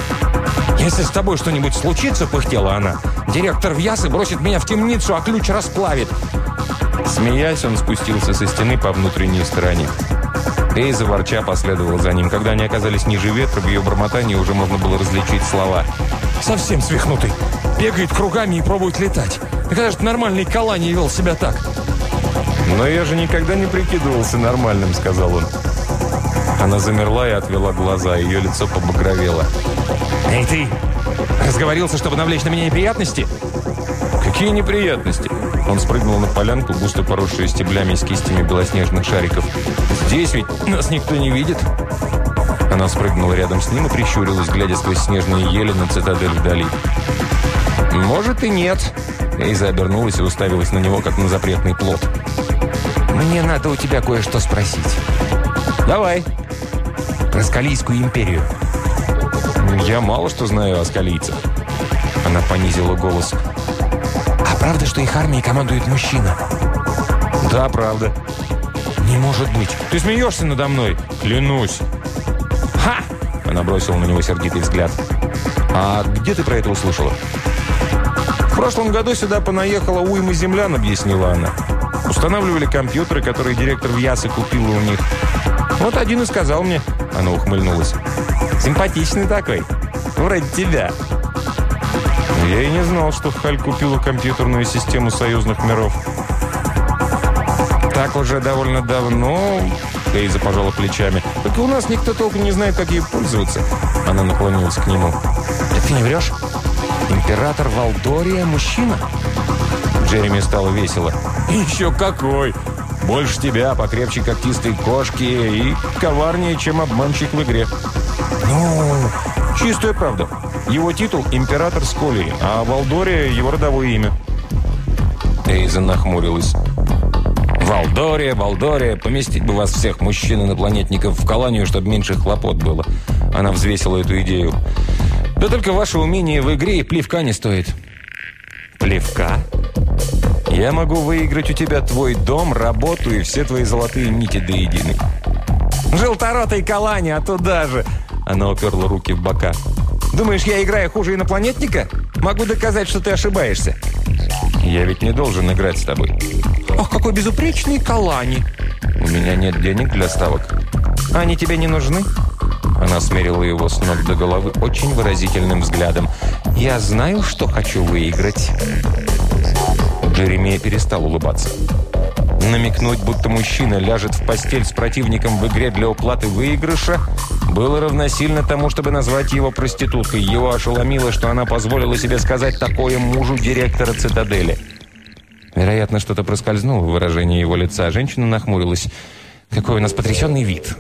«Если с тобой что-нибудь случится, – пыхтела она, – директор Вьясы бросит меня в темницу, а ключ расплавит!» Смеясь, он спустился со стены по внутренней стороне. Эйза ворча последовал за ним. Когда они оказались ниже ветра, в ее бормотании уже можно было различить слова. «Совсем свихнутый! Бегает кругами и пробует летать! Когда же нормальный Кала не вел себя так?» «Но я же никогда не прикидывался нормальным», — сказал он. Она замерла и отвела глаза, ее лицо побагровело. «Эй, ты! Разговорился, чтобы навлечь на меня неприятности?» «Какие неприятности?» Он спрыгнул на полянку, густо поросшую стеблями с кистями белоснежных шариков. «Здесь ведь нас никто не видит!» Она спрыгнула рядом с ним и прищурилась, глядя сквозь снежные ели на цитадель вдали. «Может и нет», Эйза обернулась и уставилась на него, как на запретный плод. «Мне надо у тебя кое-что спросить». «Давай». «Про Скалийскую империю». «Я мало что знаю о скалийцах». Она понизила голос. «А правда, что их армией командует мужчина?» «Да, правда». «Не может быть. Ты смеешься надо мной?» «Клянусь». «Ха!» Она бросила на него сердитый взгляд. «А где ты про это услышала?» В прошлом году сюда понаехала уйма землян, объяснила она. Устанавливали компьютеры, которые директор Вьясы купил у них. Вот один и сказал мне, она ухмыльнулась. Симпатичный такой, вроде тебя. Я и не знал, что Халь купила компьютерную систему союзных миров. Так уже довольно давно, Эйза пожала плечами. Только у нас никто толком не знает, как ей пользоваться. Она наклонилась к нему. «Так ты не врешь?» Император Валдория – мужчина? Джереми стало весело. Еще какой! Больше тебя, покрепче когтистой кошки и коварнее, чем обманщик в игре. Ну, чистая правда. Его титул – император Сколии, а Валдория – его родовое имя. Эйза нахмурилась. «Валдория, Валдория, поместить бы вас всех, мужчин-инопланетников, в колонию, чтобы меньше хлопот было». Она взвесила эту идею. Да только ваше умение в игре и плевка не стоит. Я могу выиграть у тебя твой дом, работу и все твои золотые нити до единой. Желторотый Калани, а туда же! Она уперла руки в бока. Думаешь, я играю хуже инопланетника? Могу доказать, что ты ошибаешься. Я ведь не должен играть с тобой. Ох, какой безупречный Калани. У меня нет денег для ставок. Они тебе не нужны? Она смерила его с ног до головы очень выразительным взглядом. «Я знаю, что хочу выиграть». Джеремия перестал улыбаться. Намекнуть, будто мужчина ляжет в постель с противником в игре для уплаты выигрыша, было равносильно тому, чтобы назвать его проституткой. Его ошеломило, что она позволила себе сказать такое мужу директора цитадели. Вероятно, что-то проскользнуло в выражении его лица. Женщина нахмурилась. «Какой у нас потрясенный вид!»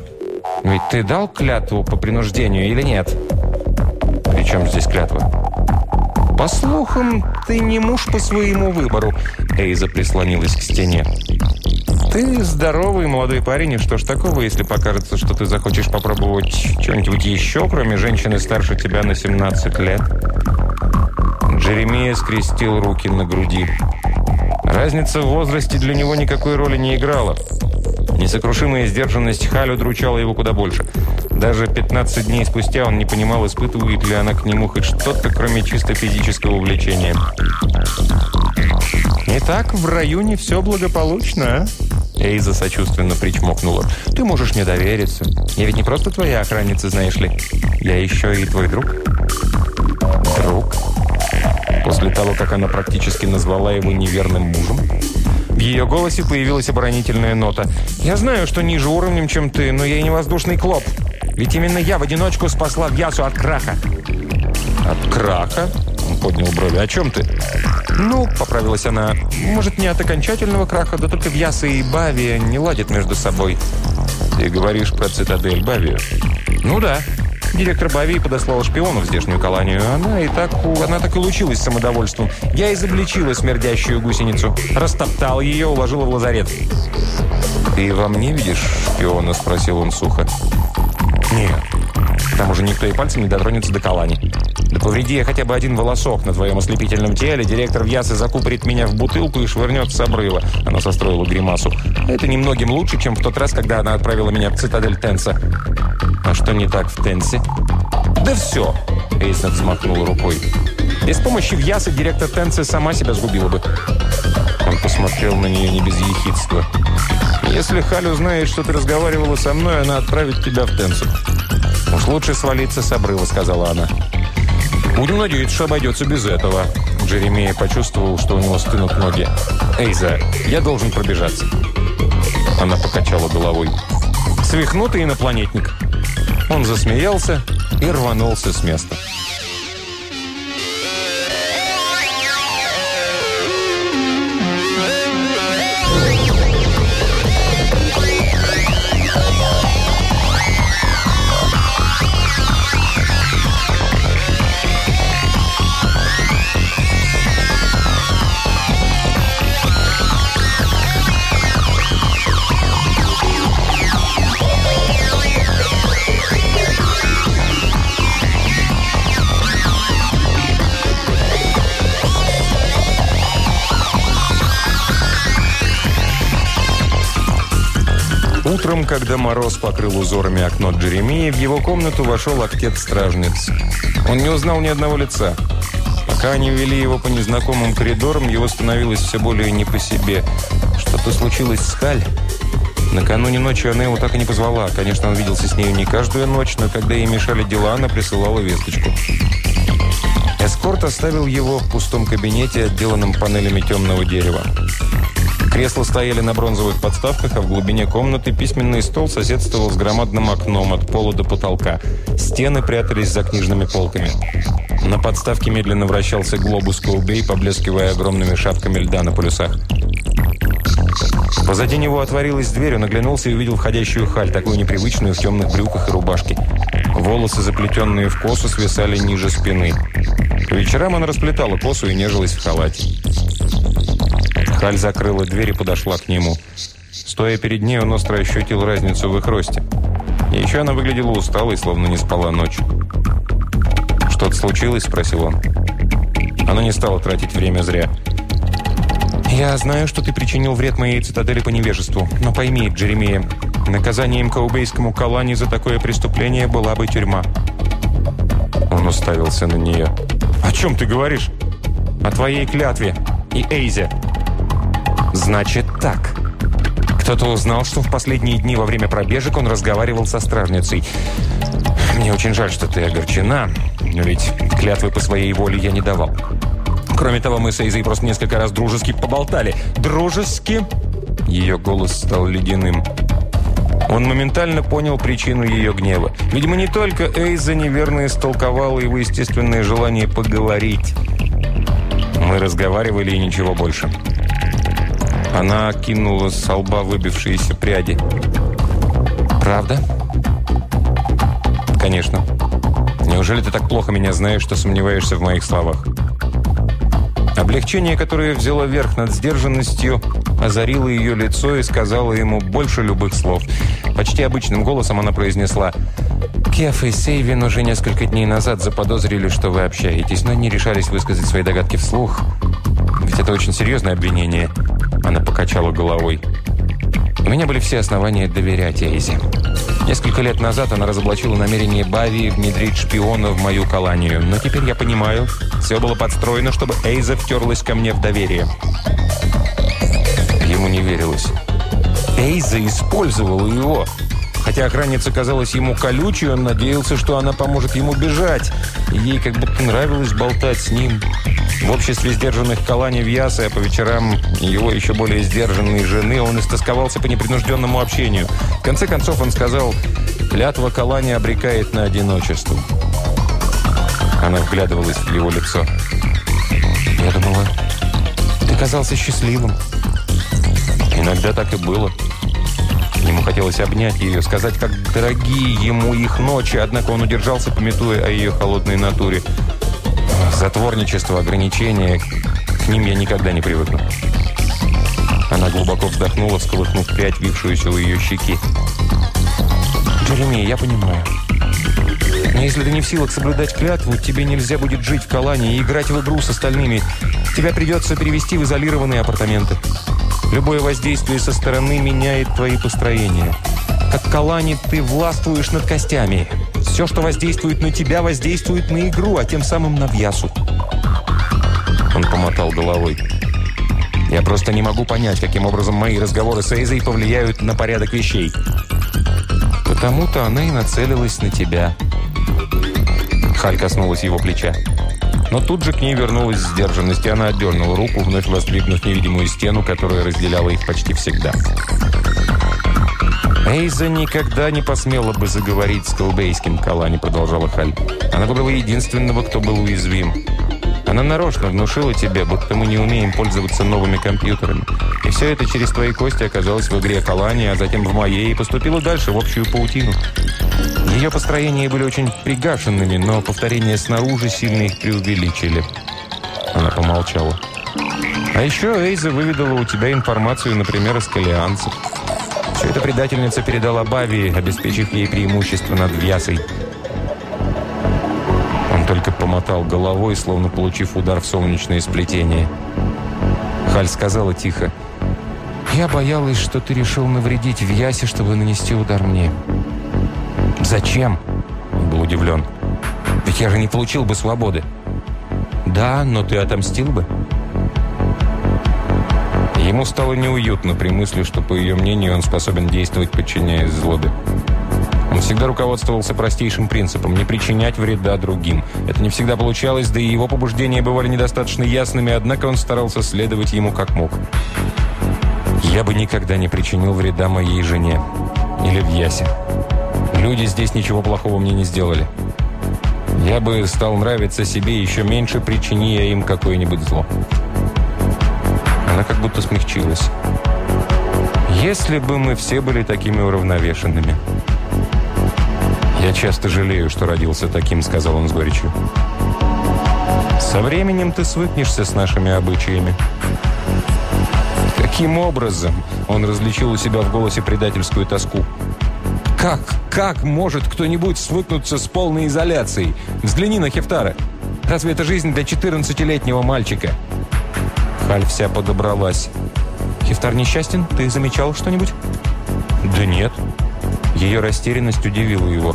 Ведь ты дал клятву по принуждению или нет? чем здесь клятва?» «По слухам, ты не муж по своему выбору», — Эйза прислонилась к стене. «Ты здоровый молодой парень, и что ж такого, если покажется, что ты захочешь попробовать что-нибудь еще, кроме женщины старше тебя на 17 лет?» Джеремия скрестил руки на груди. Разница в возрасте для него никакой роли не играла. Несокрушимая сдержанность Халь удручала его куда больше. Даже 15 дней спустя он не понимал, испытывает ли она к нему хоть что-то, кроме чисто физического увлечения. «Итак, в районе все благополучно, а?» Эйза сочувственно причмокнула. «Ты можешь мне довериться. Я ведь не просто твоя охранница, знаешь ли. Я еще и твой друг». «Друг?» После того, как она практически назвала его неверным мужем? В ее голосе появилась оборонительная нота. «Я знаю, что ниже уровнем, чем ты, но я и не воздушный клоп. Ведь именно я в одиночку спасла Вьясу от краха». «От краха?» Он поднял брови. «О чем ты?» «Ну, — поправилась она, — может, не от окончательного краха, да только Вьяса и Бавия не ладят между собой». «Ты говоришь про цитадель Бавию?» «Ну да». Директор Бавии подослал шпионов в здешнюю колонию. Она и так, она так и лучилась самодовольством. Я изобличила смердящую гусеницу. Растоптала ее, уложила в лазарет. «Ты во мне видишь шпиона?» – спросил он сухо. «Нет. К тому же никто и пальцем не дотронется до Калани. Да повреди я хотя бы один волосок на твоем ослепительном теле, директор Вьясы закупорит меня в бутылку и швырнет с обрыва». Она состроила гримасу. «Это немногим лучше, чем в тот раз, когда она отправила меня в цитадель Тенса». «А что не так в Тенсе?» «Да все!» Эйснет взмахнул рукой. «Без помощи Вьясы директор Тенса сама себя сгубила бы». Он посмотрел на нее не без ехидства. «Если Халь узнает, что ты разговаривала со мной, она отправит тебя в Тенсу». «Уж лучше свалиться с обрыва», — сказала она. «Будем надеяться, что обойдется без этого». Джеремея почувствовал, что у него стынут ноги. «Эйза, я должен пробежаться». Она покачала головой. «Свихнутый инопланетник». Он засмеялся и рванулся с места. Когда мороз покрыл узорами окно Джеремии, в его комнату вошел актет-стражниц. Он не узнал ни одного лица. Пока они вели его по незнакомым коридорам, его становилось все более не по себе. Что-то случилось с Халь. Накануне ночью она его так и не позвала. Конечно, он виделся с ней не каждую ночь, но когда ей мешали дела, она присылала весточку. Эскорт оставил его в пустом кабинете, отделанном панелями темного дерева. Кресла стояли на бронзовых подставках, а в глубине комнаты письменный стол соседствовал с громадным окном от пола до потолка. Стены прятались за книжными полками. На подставке медленно вращался глобус Коубей, поблескивая огромными шапками льда на полюсах. Позади него отворилась дверь, он оглянулся и увидел входящую халь, такую непривычную в темных брюках и рубашке. Волосы, заплетенные в косу, свисали ниже спины. Вечерам она расплетала косу и нежилась в халате. Халь закрыла дверь и подошла к нему. Стоя перед ней, он остро ощутил разницу в их росте. И еще она выглядела усталой, словно не спала ночь. «Что-то случилось?» – спросил он. Она не стала тратить время зря. «Я знаю, что ты причинил вред моей цитадели по невежеству, но пойми, Джеремия, наказанием каубейскому Калани за такое преступление была бы тюрьма». Он уставился на нее. «О чем ты говоришь?» «О твоей клятве и Эйзе». «Значит так». Кто-то узнал, что в последние дни во время пробежек он разговаривал со стражницей. «Мне очень жаль, что ты огорчена, но ведь клятвы по своей воле я не давал. Кроме того, мы с Эйзой просто несколько раз дружески поболтали. Дружески?» Ее голос стал ледяным. Он моментально понял причину ее гнева. Видимо, не только Эйза неверно истолковала его естественное желание поговорить. Мы разговаривали и ничего больше. Она кинула с лба выбившиеся пряди. «Правда?» «Конечно. Неужели ты так плохо меня знаешь, что сомневаешься в моих словах? Облегчение, которое взяло верх над сдержанностью, озарило ее лицо и сказало ему больше любых слов. Почти обычным голосом она произнесла «Кеф и Сейвин уже несколько дней назад заподозрили, что вы общаетесь, но не решались высказать свои догадки вслух. Ведь это очень серьезное обвинение». Она покачала головой. «У меня были все основания доверять Эйзе». Несколько лет назад она разоблачила намерение Бави внедрить шпиона в мою колонию. Но теперь я понимаю, все было подстроено, чтобы Эйза втерлась ко мне в доверие. Ему не верилось. Эйза использовала его. Хотя охранница казалась ему колючей, он надеялся, что она поможет ему бежать. Ей как будто нравилось болтать с ним. В обществе сдержанных Калани Вьяса, а по вечерам его еще более сдержанной жены, он истосковался по непринужденному общению. В конце концов он сказал, «Клятва Калани обрекает на одиночество». Она вглядывалась в его лицо. «Я думала, ты казался счастливым». Иногда так и было. Ему хотелось обнять ее, сказать, как дорогие ему их ночи, однако он удержался, пометуя о ее холодной натуре. Затворничество, ограничения, к ним я никогда не привыкну. Она глубоко вздохнула, всколыхнув прядь, вившуюся у ее щеки. «Джеремия, я понимаю. Но если ты не в силах соблюдать клятву, тебе нельзя будет жить в Калане и играть в игру с остальными. Тебя придется перевести в изолированные апартаменты. Любое воздействие со стороны меняет твои построения. Как Калани ты властвуешь над костями. Все, что воздействует на тебя, воздействует на игру, а тем самым на Вьясу. Он помотал головой. Я просто не могу понять, каким образом мои разговоры с Эйзой повлияют на порядок вещей. Потому-то она и нацелилась на тебя. Халь коснулась его плеча. Но тут же к ней вернулась сдержанность, и она отдернула руку, вновь воздвигнув невидимую стену, которая разделяла их почти всегда. Эйза никогда не посмела бы заговорить с колбейским Калани, продолжала Халь. Она выбрала единственного, кто был уязвим. Она нарочно внушила тебе, будто мы не умеем пользоваться новыми компьютерами. И все это через твои кости оказалось в игре Калани, а затем в моей, и поступило дальше, в общую паутину. Ее построения были очень пригашенными, но повторения снаружи сильно их преувеличили. Она помолчала. А еще Эйза выведала у тебя информацию, например, из калианцев. Все это предательница передала Бави, обеспечив ей преимущество над Вьясой. Он только помотал головой, словно получив удар в солнечное сплетение. Халь сказала тихо. «Я боялась, что ты решил навредить Вьясе, чтобы нанести удар мне». «Зачем?» Он был удивлен. «Ведь я же не получил бы свободы». «Да, но ты отомстил бы». Ему стало неуютно при мысли, что, по ее мнению, он способен действовать, подчиняясь злобе. Он всегда руководствовался простейшим принципом – не причинять вреда другим. Это не всегда получалось, да и его побуждения бывали недостаточно ясными, однако он старался следовать ему как мог. «Я бы никогда не причинил вреда моей жене. Или в Ясе. Люди здесь ничего плохого мне не сделали. Я бы стал нравиться себе еще меньше, причини я им какое-нибудь зло». Она как будто смягчилась. «Если бы мы все были такими уравновешенными». «Я часто жалею, что родился таким», — сказал он с горечью. «Со временем ты свыкнешься с нашими обычаями». Каким образом он различил у себя в голосе предательскую тоску? Как, как может кто-нибудь свыкнуться с полной изоляцией? Взгляни на Хефтара. Разве это жизнь для 14-летнего мальчика? Халь вся подобралась. «Хифтар несчастен? Ты замечал что-нибудь?» «Да нет». Ее растерянность удивила его.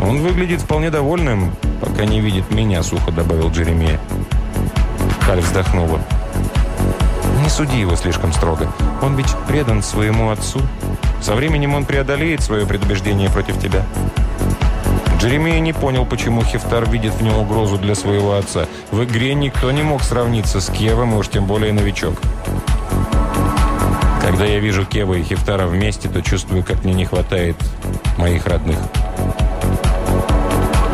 «Он выглядит вполне довольным, пока не видит меня», — сухо добавил Джеремия. Халь вздохнула. «Не суди его слишком строго. Он ведь предан своему отцу. Со временем он преодолеет свое предубеждение против тебя». Джеремия не понял, почему Хефтар видит в нем угрозу для своего отца. В игре никто не мог сравниться с Кевом, и уж тем более новичок. Когда я вижу Кева и Хефтара вместе, то чувствую, как мне не хватает моих родных.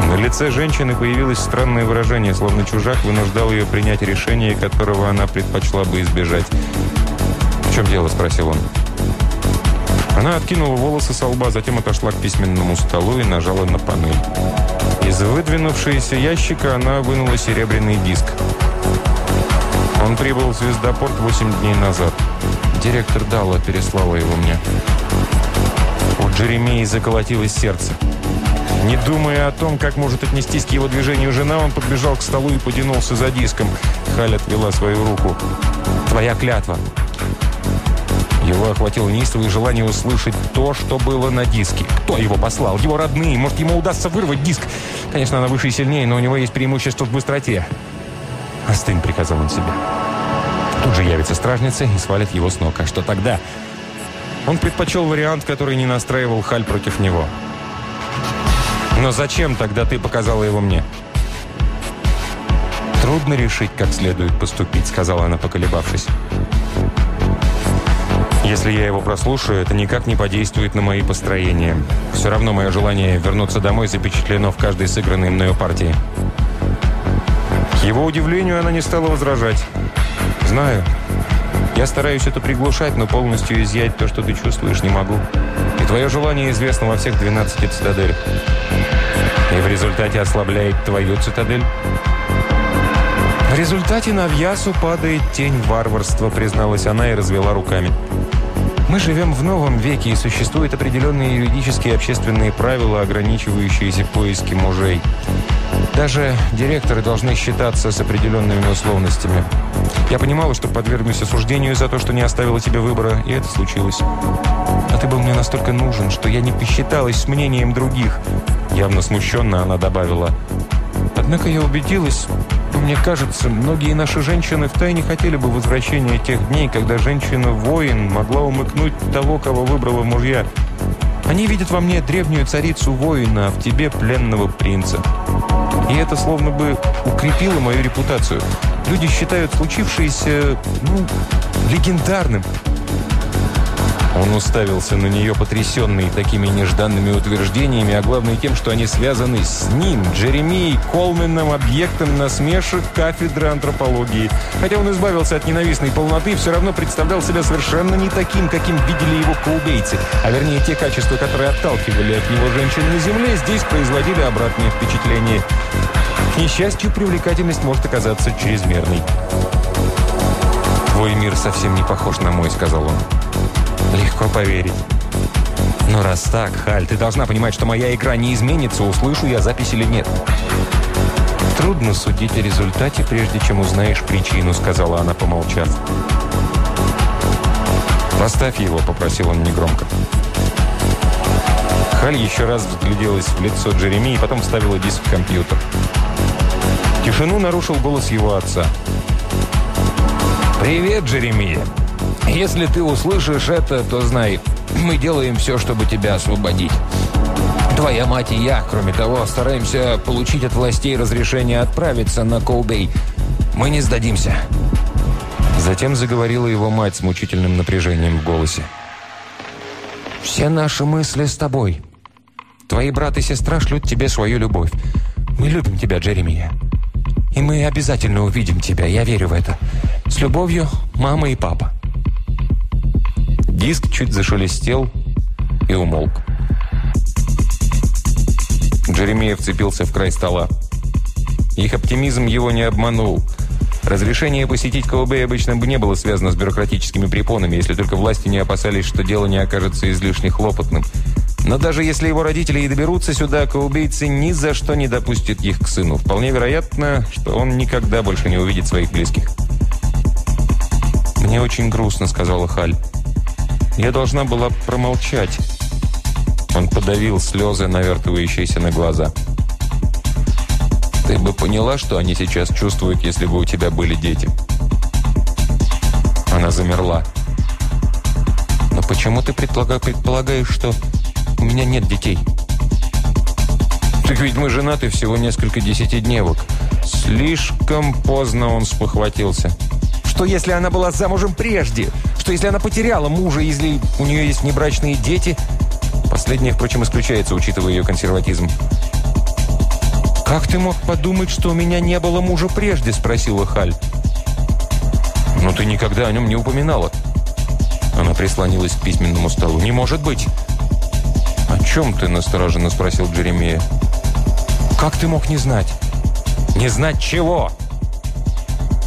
На лице женщины появилось странное выражение, словно чужак вынуждал ее принять решение, которого она предпочла бы избежать. «В чем дело?» – спросил он. Она откинула волосы со лба, затем отошла к письменному столу и нажала на панель. Из выдвинувшегося ящика она вынула серебряный диск. Он прибыл в звездопорт 8 дней назад. Директор Далла переслала его мне. У Джеремии заколотилось сердце. Не думая о том, как может отнестись к его движению жена, он подбежал к столу и потянулся за диском. Халь отвела свою руку. «Твоя клятва!» Его охватило неистовое желание услышать то, что было на диске. Кто его послал? Его родные. Может, ему удастся вырвать диск? Конечно, она выше и сильнее, но у него есть преимущество в быстроте. «Остынь», — приказал он себе. Тут же явится стражница и свалит его с ног. А что тогда? Он предпочел вариант, который не настраивал Халь против него. «Но зачем тогда ты показала его мне?» «Трудно решить, как следует поступить», — сказала она, поколебавшись. «Если я его прослушаю, это никак не подействует на мои построения. Все равно мое желание вернуться домой запечатлено в каждой сыгранной мною партии». К его удивлению, она не стала возражать. «Знаю. Я стараюсь это приглушать, но полностью изъять то, что ты чувствуешь, не могу. И твое желание известно во всех 12 цитаделях. И в результате ослабляет твою цитадель?» В результате на Вьясу падает тень варварства, призналась она и развела руками. Мы живем в новом веке, и существуют определенные юридические и общественные правила, ограничивающиеся поиски мужей. Даже директоры должны считаться с определенными условностями. Я понимала, что подвергнусь осуждению за то, что не оставила тебе выбора, и это случилось. А ты был мне настолько нужен, что я не посчиталась с мнением других. Явно смущенно она добавила. Однако я убедилась, мне кажется, многие наши женщины втайне хотели бы возвращения тех дней, когда женщина-воин могла умыкнуть того, кого выбрала мужья. Они видят во мне древнюю царицу воина, а в тебе пленного принца. И это словно бы укрепило мою репутацию. Люди считают случившееся, ну, легендарным. Он уставился на нее, потрясенный такими нежданными утверждениями, а главное тем, что они связаны с ним, Джеремией Колменом, объектом насмешек кафедры антропологии. Хотя он избавился от ненавистной полноты, все равно представлял себя совершенно не таким, каким видели его коубейцы. А вернее, те качества, которые отталкивали от него женщин на земле, здесь производили обратное впечатление. К несчастью, привлекательность может оказаться чрезмерной. «Твой мир совсем не похож на мой», — сказал он. Легко поверить. Но раз так, Халь, ты должна понимать, что моя игра не изменится, услышу я запись или нет. Трудно судить о результате, прежде чем узнаешь причину, сказала она, помолчав. «Поставь его», — попросил он негромко. Халь еще раз взгляделась в лицо Джереми и потом вставила диск в компьютер. Тишину нарушил голос его отца. «Привет, Джереми. Если ты услышишь это, то знай, мы делаем все, чтобы тебя освободить. Твоя мать и я, кроме того, стараемся получить от властей разрешение отправиться на Коубей. Мы не сдадимся». Затем заговорила его мать с мучительным напряжением в голосе. «Все наши мысли с тобой. Твои брат и сестра шлют тебе свою любовь. Мы любим тебя, Джеремия. И мы обязательно увидим тебя, я верю в это. С любовью, мама и папа». Диск чуть зашелестел и умолк. Джеремия вцепился в край стола. Их оптимизм его не обманул. Разрешение посетить КОБ обычно бы не было связано с бюрократическими препонами, если только власти не опасались, что дело не окажется излишне хлопотным. Но даже если его родители и доберутся сюда, каубейцы ни за что не допустят их к сыну. Вполне вероятно, что он никогда больше не увидит своих близких. «Мне очень грустно», — сказала Халь. Я должна была промолчать. Он подавил слезы, навертывающиеся на глаза. Ты бы поняла, что они сейчас чувствуют, если бы у тебя были дети. Она замерла. Но почему ты предполагаешь, что у меня нет детей? Так ведь мы женаты всего несколько десятидневок. Слишком поздно он спохватился. Что если она была замужем прежде? Что если она потеряла мужа, если у нее есть небрачные дети? Последнее, впрочем, исключается, учитывая ее консерватизм. «Как ты мог подумать, что у меня не было мужа прежде?» – спросила Халь. «Но ты никогда о нем не упоминала». Она прислонилась к письменному столу. «Не может быть!» «О чем ты?» – настороженно спросил Джеремия. «Как ты мог не знать?» «Не знать чего?»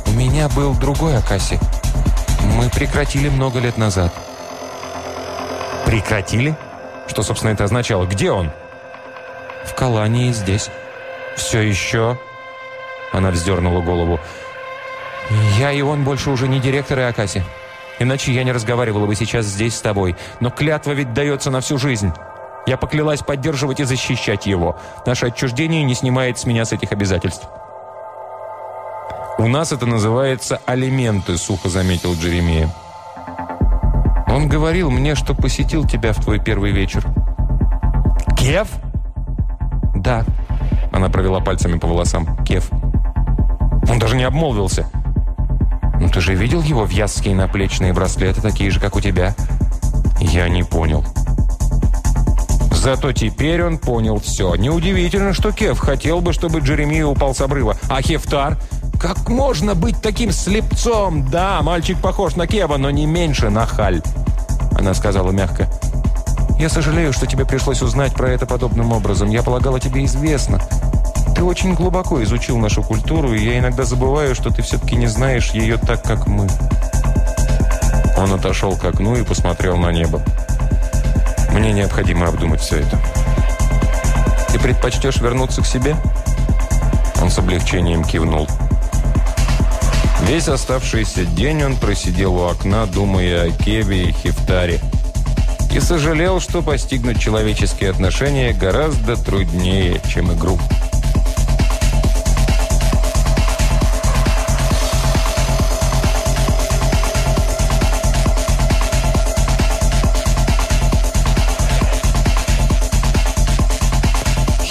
«У меня был другой Акаси. Мы прекратили много лет назад». «Прекратили? Что, собственно, это означало? Где он?» «В Калании здесь». «Все еще?» Она вздернула голову. «Я и он больше уже не директоры Акаси. Иначе я не разговаривала бы сейчас здесь с тобой. Но клятва ведь дается на всю жизнь. Я поклялась поддерживать и защищать его. Наше отчуждение не снимает с меня с этих обязательств». «У нас это называется алименты», — сухо заметил Джеремия. «Он говорил мне, что посетил тебя в твой первый вечер». «Кев?» «Да». Она провела пальцами по волосам. «Кев». Он даже не обмолвился. «Ну ты же видел его вязкие наплечные браслеты, такие же, как у тебя?» «Я не понял». Зато теперь он понял все. Неудивительно, что Кев хотел бы, чтобы Джеремия упал с обрыва. А Хефтар как можно быть таким слепцом? Да, мальчик похож на Кева, но не меньше на Халь. Она сказала мягко. Я сожалею, что тебе пришлось узнать про это подобным образом. Я полагала, тебе известно. Ты очень глубоко изучил нашу культуру, и я иногда забываю, что ты все-таки не знаешь ее так, как мы. Он отошел к окну и посмотрел на небо. Мне необходимо обдумать все это. Ты предпочтешь вернуться к себе? Он с облегчением кивнул. Весь оставшийся день он просидел у окна, думая о Кеве и Хифтаре. И сожалел, что постигнуть человеческие отношения гораздо труднее, чем игру.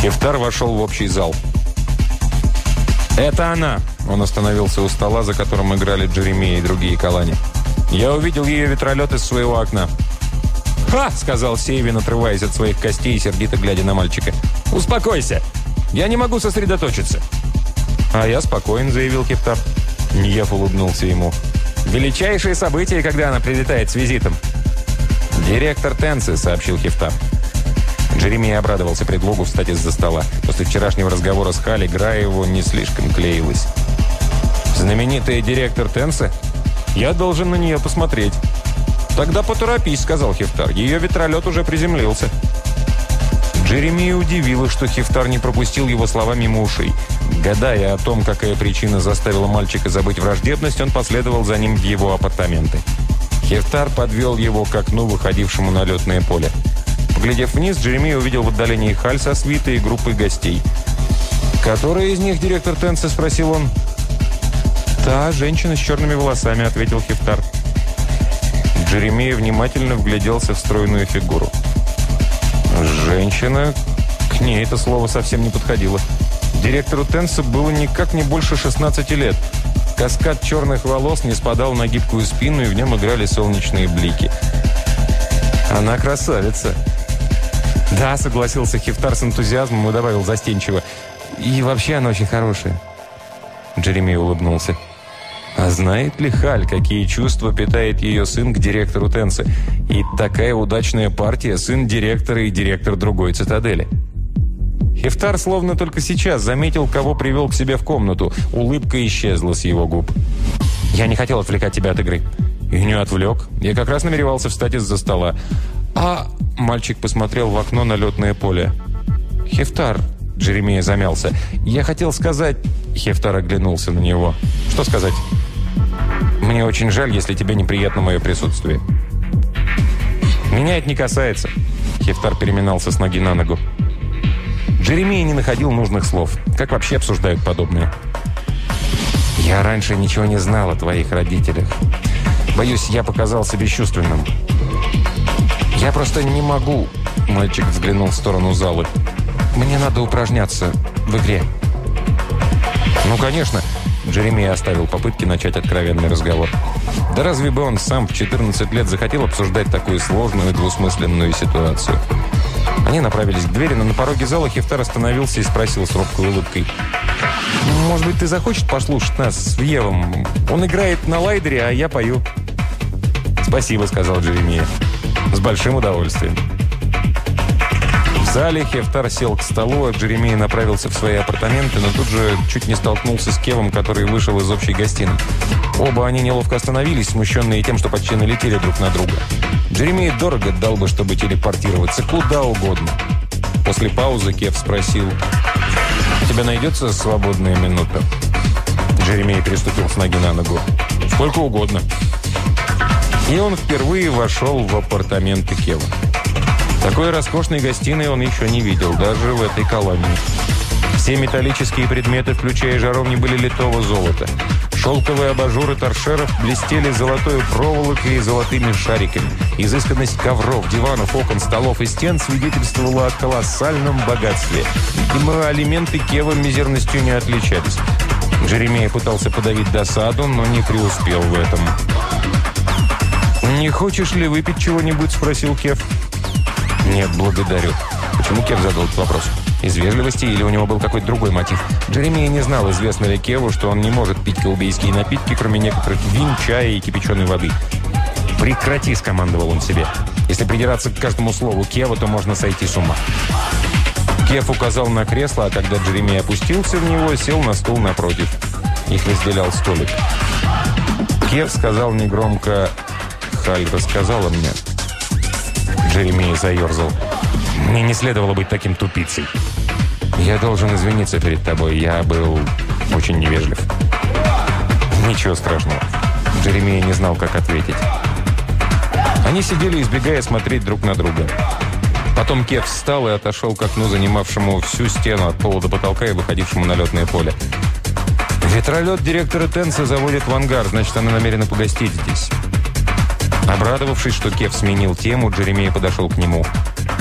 Хефтар вошел в общий зал. «Это она!» Он остановился у стола, за которым играли Джеремия и другие колани. «Я увидел ее ветролет из своего окна». «Ха!» – сказал Сейвин, отрываясь от своих костей и сердито глядя на мальчика. «Успокойся! Я не могу сосредоточиться!» «А я спокоен», – заявил Кептар. Ньев улыбнулся ему. «Величайшее событие, когда она прилетает с визитом». «Директор Тенсы», – сообщил Хефтар. Джеремия обрадовался предлогу встать из-за стола. После вчерашнего разговора с Хали Граеву не слишком клеилась. «Знаменитый директор Тенса? Я должен на нее посмотреть». «Тогда поторопись», — сказал Хефтар. «Ее ветролет уже приземлился». Джеремия удивило, что Хефтар не пропустил его слова мимо ушей. Гадая о том, какая причина заставила мальчика забыть враждебность, он последовал за ним в его апартаменты. Хефтар подвел его к окну, выходившему на летное поле. Поглядев вниз, Джереми увидел в отдалении Халь со свитой и группой гостей. «Которая из них директор Тенса?» – спросил он. «Та, женщина с черными волосами», – ответил Хефтар. Джеремия внимательно вгляделся в стройную фигуру. «Женщина?» К ней это слово совсем не подходило. Директору Тенса было никак не больше 16 лет. Каскад черных волос не спадал на гибкую спину, и в нем играли солнечные блики. «Она красавица!» «Да», — согласился Хифтар с энтузиазмом и добавил застенчиво. «И вообще она очень хорошая». Джереми улыбнулся. А знает ли Халь, какие чувства питает ее сын к директору Тенса? И такая удачная партия, сын директора и директор другой цитадели. Хефтар словно только сейчас заметил, кого привел к себе в комнату. Улыбка исчезла с его губ. «Я не хотел отвлекать тебя от игры». «И не отвлек. Я как раз намеревался встать из-за стола. «А...» – мальчик посмотрел в окно на летное поле. «Хефтар...» – Джеремия замялся. «Я хотел сказать...» – Хефтар оглянулся на него. «Что сказать?» «Мне очень жаль, если тебе неприятно мое присутствие». «Меня это не касается». Хефтар переминался с ноги на ногу. Джеремия не находил нужных слов. Как вообще обсуждают подобное? «Я раньше ничего не знал о твоих родителях. Боюсь, я показался бесчувственным. «Я просто не могу...» Мальчик взглянул в сторону залы. «Мне надо упражняться в игре». «Ну, конечно». Джеремия оставил попытки начать откровенный разговор. Да разве бы он сам в 14 лет захотел обсуждать такую сложную и двусмысленную ситуацию? Они направились к двери, но на пороге зала Хефтар остановился и спросил с робкой улыбкой. «Может быть, ты захочешь послушать нас с Евом? Он играет на лайдере, а я пою». «Спасибо», — сказал Джеремия. С большим удовольствием. Зале Хефтар сел к столу, а Джеремей направился в свои апартаменты, но тут же чуть не столкнулся с Кевом, который вышел из общей гостиной. Оба они неловко остановились, смущенные тем, что почти налетели друг на друга. Джеремей дорого дал бы, чтобы телепортироваться куда угодно. После паузы Кев спросил, «У тебя найдется свободная минута?» Джеремей переступил с ноги на ногу. «Сколько угодно». И он впервые вошел в апартаменты Кева. Такой роскошной гостиной он еще не видел, даже в этой колонии. Все металлические предметы, включая жаровни, были литого золота. Шелковые абажуры торшеров блестели золотой проволокой и золотыми шариками. Изысканность ковров, диванов, окон, столов и стен свидетельствовала о колоссальном богатстве. Видимо, алименты Кева мизерностью не отличались. Джеремея пытался подавить досаду, но не преуспел в этом. «Не хочешь ли выпить чего-нибудь?» – спросил Кев. «Нет, благодарю». Почему Кев задал этот вопрос? Из вежливости или у него был какой-то другой мотив? Джеремия не знал, известно ли Кеву, что он не может пить колумбийские напитки, кроме некоторых вин, чая и кипяченой воды. «Прекрати», – скомандовал он себе. «Если придираться к каждому слову Кева, то можно сойти с ума». Кев указал на кресло, а когда Джеремия опустился в него, сел на стул напротив. Их разделял столик. Кев сказал негромко «Халь рассказала мне». Джеремия заерзал. «Мне не следовало быть таким тупицей. Я должен извиниться перед тобой. Я был очень невежлив». «Ничего страшного». Джеремия не знал, как ответить. Они сидели, избегая смотреть друг на друга. Потом Кев встал и отошел к окну, занимавшему всю стену от пола до потолка и выходившему на летное поле. Ветролет директора Тенса заводит в ангар, значит, она намерена погостить здесь. Обрадовавшись, что Кев сменил тему, Джеремей подошел к нему.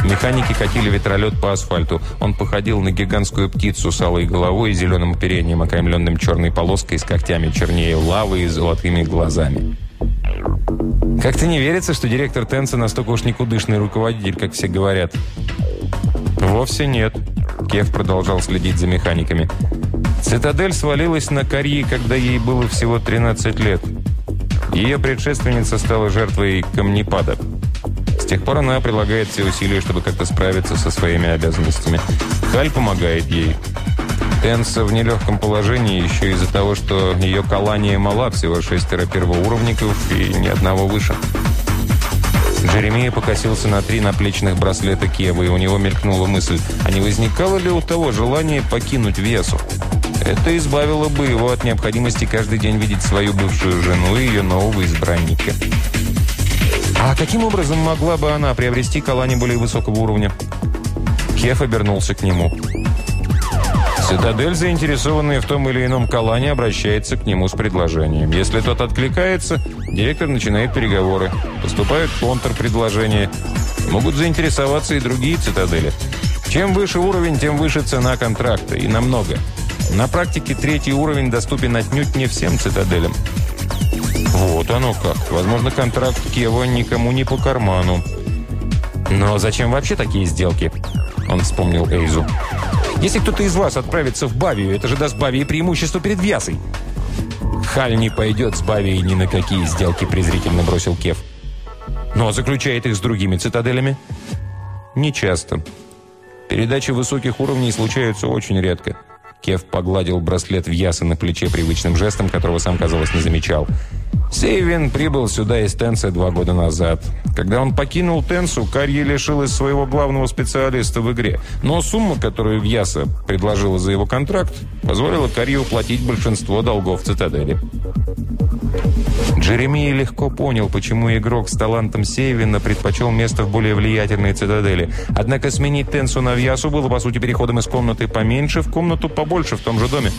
Механики катили ветролет по асфальту. Он походил на гигантскую птицу с алой головой и зеленым оперением, окаймленным черной полоской с когтями чернее лавы и золотыми глазами. Как-то не верится, что директор Тенса настолько уж никудышный руководитель, как все говорят. Вовсе нет. Кев продолжал следить за механиками. Цитадель свалилась на Корьи, когда ей было всего 13 лет. Ее предшественница стала жертвой камнепада. С тех пор она прилагает все усилия, чтобы как-то справиться со своими обязанностями. Халь помогает ей. Тенса в нелегком положении еще из-за того, что ее колония мала, всего шестеро первоуровников и ни одного выше. Джеремия покосился на три наплечных браслета Кева, и у него мелькнула мысль, а не возникало ли у того желание покинуть Весу? Это избавило бы его от необходимости каждый день видеть свою бывшую жену и ее нового избранника. А каким образом могла бы она приобрести колони более высокого уровня? Кеф обернулся к нему. Цитадель, заинтересованная в том или ином колоне, обращается к нему с предложением. Если тот откликается, директор начинает переговоры. Поступают контрпредложения. Могут заинтересоваться и другие цитадели. Чем выше уровень, тем выше цена контракта. И намного. На практике третий уровень доступен отнюдь не всем цитаделям. Вот оно как. Возможно, контракт Кева никому не по карману. Но зачем вообще такие сделки? Он вспомнил Эйзу. Если кто-то из вас отправится в Бавию, это же даст Бавии преимущество перед Вьясой. Халь не пойдет с Бавией ни на какие сделки, презрительно бросил Кев. Но заключает их с другими цитаделями? Не часто. Передачи высоких уровней случаются очень редко. Кев погладил браслет в ясы на плече привычным жестом, которого сам, казалось, не замечал. Сейвин прибыл сюда из Тенса два года назад. Когда он покинул Тенсу, Карье лишилась своего главного специалиста в игре. Но сумма, которую Вьяса предложила за его контракт, позволила Карье уплатить большинство долгов Цитадели. Джеремия легко понял, почему игрок с талантом Сейвина предпочел место в более влиятельной цитадели. Однако сменить Тенсу на Вьясу было, по сути, переходом из комнаты поменьше в комнату побольше в том же доме.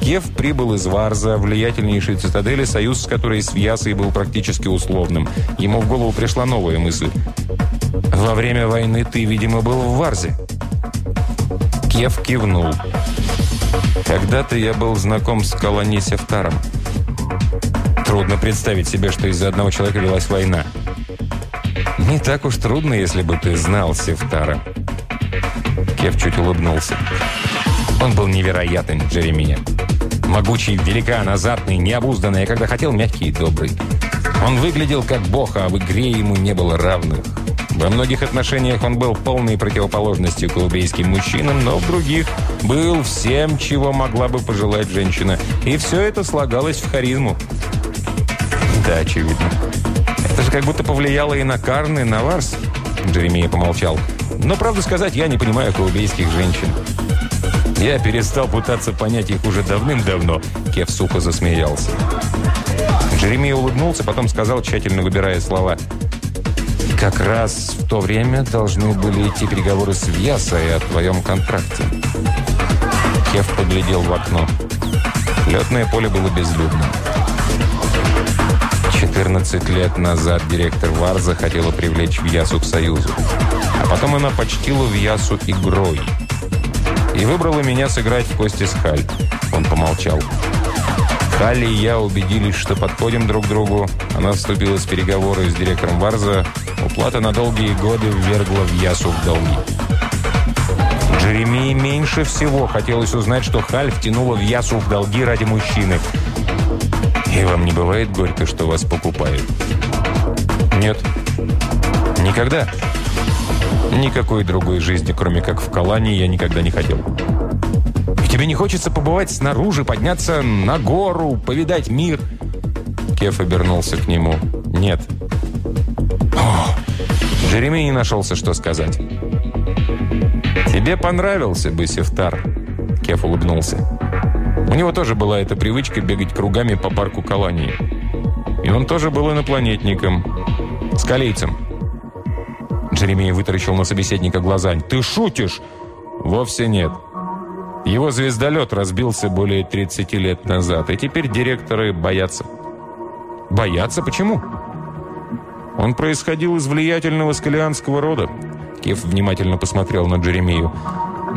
Кев прибыл из Варза, влиятельнейшей цитадели, союз с которой с Вьясой был практически условным. Ему в голову пришла новая мысль. «Во время войны ты, видимо, был в Варзе». Кев кивнул. «Когда-то я был знаком с колонией Севтаром. Трудно представить себе, что из-за одного человека велась война. Не так уж трудно, если бы ты знал Севтара. Кев чуть улыбнулся. Он был невероятен, Джеремия. Могучий, великан, азартный, необузданный, а когда хотел, мягкий и добрый. Он выглядел как бог, а в игре ему не было равных. Во многих отношениях он был полной противоположностью колумбийским мужчинам, но в других был всем, чего могла бы пожелать женщина. И все это слагалось в харизму. Да, очевидно. Это же как будто повлияло и на Карн, и на Варс. Джеремия помолчал. Но, правду сказать, я не понимаю колумбийских женщин. Я перестал пытаться понять их уже давным-давно. Кев сухо засмеялся. Джеремия улыбнулся, потом сказал, тщательно выбирая слова. «Как раз в то время должны были идти переговоры с Вьясой о твоем контракте». Кев поглядел в окно. Летное поле было безлюдным. 14 лет назад директор Варза хотела привлечь Вьясу к Союзу. А потом она почтила Вьясу игрой. И выбрала меня сыграть в кости с Халь. Он помолчал. Халли и я убедились, что подходим друг к другу. Она вступила с переговоры с директором Варза. Уплата на долгие годы ввергла Вьясу в долги. Джеремии меньше всего хотелось узнать, что Халь втянула Вьясу в долги ради мужчины – и вам не бывает горько, что вас покупают? Нет. Никогда. Никакой другой жизни, кроме как в Калане, я никогда не хотел. Тебе не хочется побывать снаружи, подняться на гору, повидать мир? Кеф обернулся к нему. Нет. О, Джереми не нашелся, что сказать. «Тебе понравился бы, Севтар?» Кеф улыбнулся. У него тоже была эта привычка бегать кругами по парку Калании. И он тоже был инопланетником. Скалейцем. Джеремия вытаращил на собеседника глаза. «Ты шутишь?» «Вовсе нет. Его звездолет разбился более 30 лет назад, и теперь директоры боятся». «Боятся? Почему?» «Он происходил из влиятельного скалианского рода». Кеф внимательно посмотрел на Джеремию.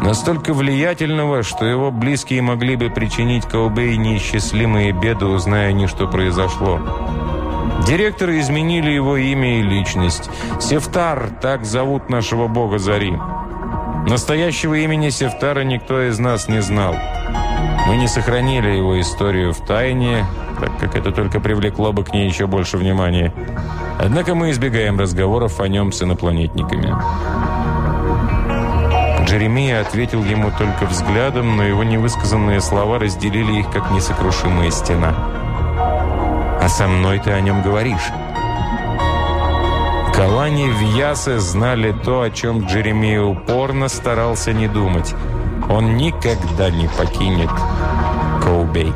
Настолько влиятельного, что его близкие могли бы причинить Каубей неисчислимые беды, узная они, что произошло. Директоры изменили его имя и личность. Сефтар, так зовут нашего бога Зари. Настоящего имени Сефтара никто из нас не знал. Мы не сохранили его историю в тайне, так как это только привлекло бы к ней еще больше внимания. Однако мы избегаем разговоров о нем с инопланетниками. Джеремия ответил ему только взглядом, но его невысказанные слова разделили их, как несокрушимая стена. «А со мной ты о нем говоришь». Калани в Ясе знали то, о чем Джеремия упорно старался не думать. Он никогда не покинет Коубей.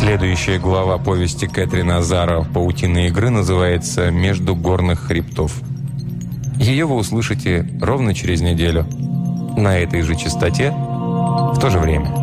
Следующая глава повести Кэтрин Азара «Паутина игры» называется «Между горных хребтов». Ее вы услышите ровно через неделю на этой же частоте в то же время.